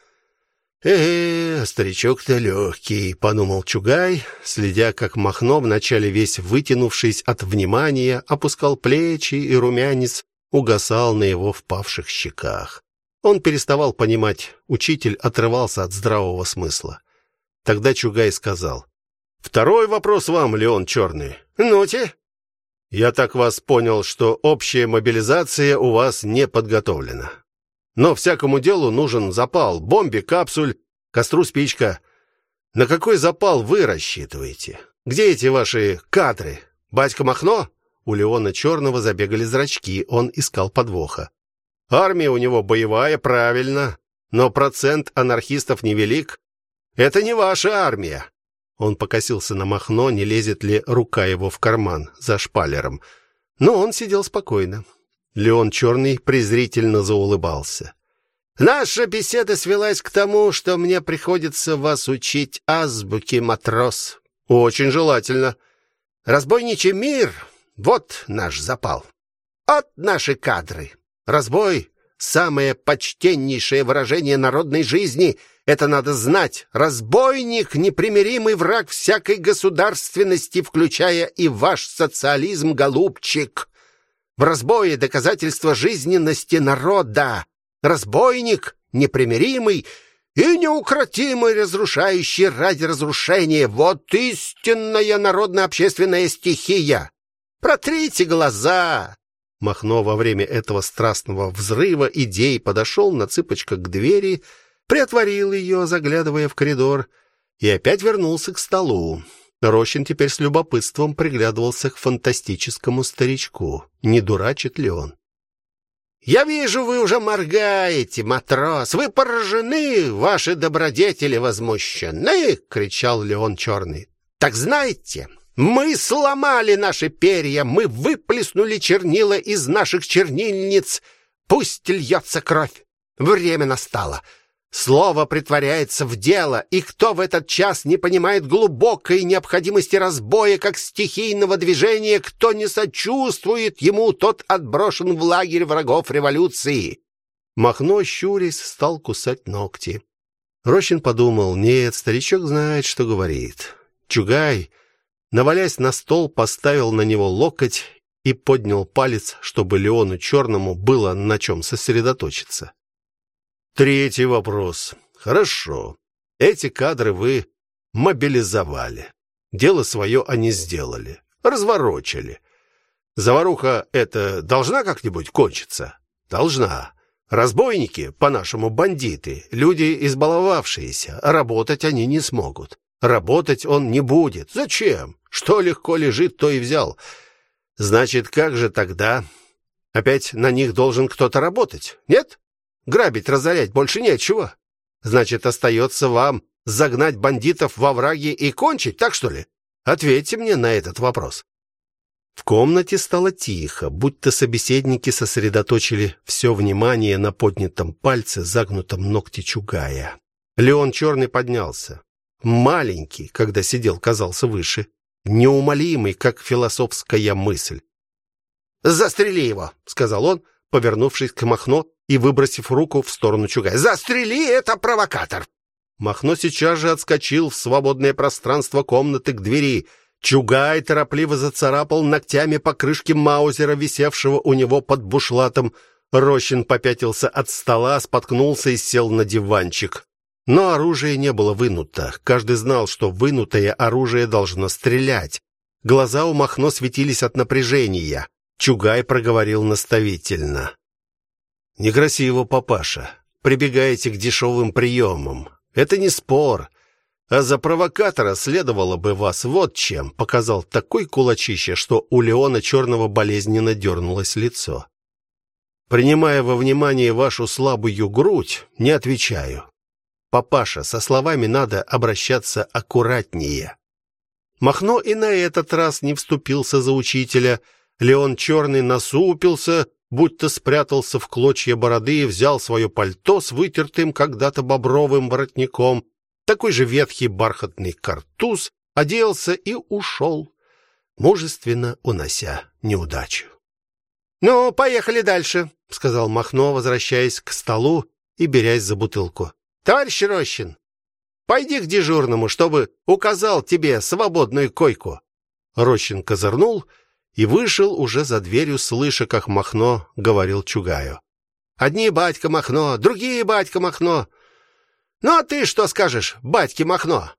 «Э, старичок-то легкий», — подумал Чугай, следя, как Махно, вначале весь вытянувшись от внимания, опускал плечи, и румянец угасал на его впавших щеках. Он переставал понимать, учитель отрывался от здравого смысла. Тогда Чугай сказал: "Второй вопрос вам, Леон Черный. Ну-те. Я так вас понял, что общая мобилизация у вас не подготовлена. Но всякому делу нужен запал, бомбе капсуль, костру спичка. На какой запал вы рассчитываете? Где эти ваши кадры? Батька Махно?" У Леона Черного забегали зрачки, он искал подвоха. Армия у него боевая, правильно, но процент анархистов невелик. Это не ваша армия. Он покосился на Махно, не лезет ли рука его в карман за шпалером. Но он сидел спокойно. Леон Черный презрительно заулыбался. Наша беседа свелась к тому, что мне приходится вас учить азбуке, матрос. Очень желательно. Разбойничий мир вот наш запал. От наши кадры. Разбой самое почтеннейшее выражение народной жизни. Это надо знать. Разбойник непримиримый враг всякой государственности, включая и ваш социализм, голубчик. В разбое доказательство жизненности народа. Разбойник непримиримый и неукротимый, разрушающий ради разрушения. Вот истинная народно-общественная стихия. Протрите глаза, Махно во время этого страстного взрыва идей подошел на цыпочках к двери, приотворил ее, заглядывая в коридор, и опять вернулся к столу. Рощин теперь с любопытством приглядывался к фантастическому старичку. Не дурачит ли он? Я вижу, вы уже моргаете, матрос. Вы поражены, ваши добродетели возмущены, кричал Леон Черный. Так знаете, мы сломали наши перья, мы выплеснули чернила из наших чернильниц. Пусть льется кровь. Время настало. Слово притворяется в дело, и кто в этот час не понимает глубокой необходимости разбоя как стихийного движения, кто не сочувствует ему, тот отброшен в лагерь врагов революции. Махно щурясь стал кусать ногти. Рощин подумал: "Нет, старичок знает, что говорит". Чугай Навалясь на стол, поставил на него локоть и поднял палец, чтобы Леону Черному было на чем сосредоточиться. Третий вопрос. Хорошо. Эти кадры вы мобилизовали. Дело свое они сделали, разворочили. Заваруха эта должна как-нибудь кончиться? Должна. Разбойники, по-нашему бандиты, люди избаловавшиеся, работать они не смогут. Работать он не будет. Зачем? Что легко лежит, то и взял. Значит, как же тогда? Опять на них должен кто-то работать? Нет? Грабить, разорять больше нечего. Значит, остается вам загнать бандитов во враги и кончить, так что ли? Ответьте мне на этот вопрос. В комнате стало тихо, будто собеседники сосредоточили все внимание на поднятом пальце, загнутом ногте чугая. Леон Черный поднялся маленький, когда сидел, казался выше, неумолимый, как философская мысль. "Застрели его", сказал он, повернувшись к Махно и выбросив руку в сторону Чугая. "Застрели это провокатор". Махно сейчас же отскочил в свободное пространство комнаты к двери. Чугай торопливо зацарапал ногтями по крышке маузера, висевшего у него под бушлатом. Рощин попятился от стола, споткнулся и сел на диванчик. Но оружие не было вынуто. Каждый знал, что вынутое оружие должно стрелять. Глаза у Махно светились от напряжения. Чугай проговорил наставительно: "Некрасиво, папаша. Прибегаете к дешевым приемам. Это не спор, а за провокатора следовало бы вас вот чем", показал такой кулачище, что у Леона Черного болезненно дернулось лицо. Принимая во внимание вашу слабую грудь, не отвечаю. Папаша, со словами надо обращаться аккуратнее. Махно и на этот раз не вступился за учителя. Леон Черный насупился, будто спрятался в клочья бороды и взял свое пальто с вытертым когда-то бобровым воротником, такой же ветхий бархатный картуз, оделся и ушел, мужественно унося неудачу. Ну, поехали дальше, сказал Махно, возвращаясь к столу и берясь за бутылку. Товарищ Рощин, пойди к дежурному, чтобы указал тебе свободную койку. Рощин козырнул и вышел уже за дверью, слыша, как Махно говорил Чугаю. Одни батька Махно, другие батька Махно. Ну а ты что скажешь, батьки Махно?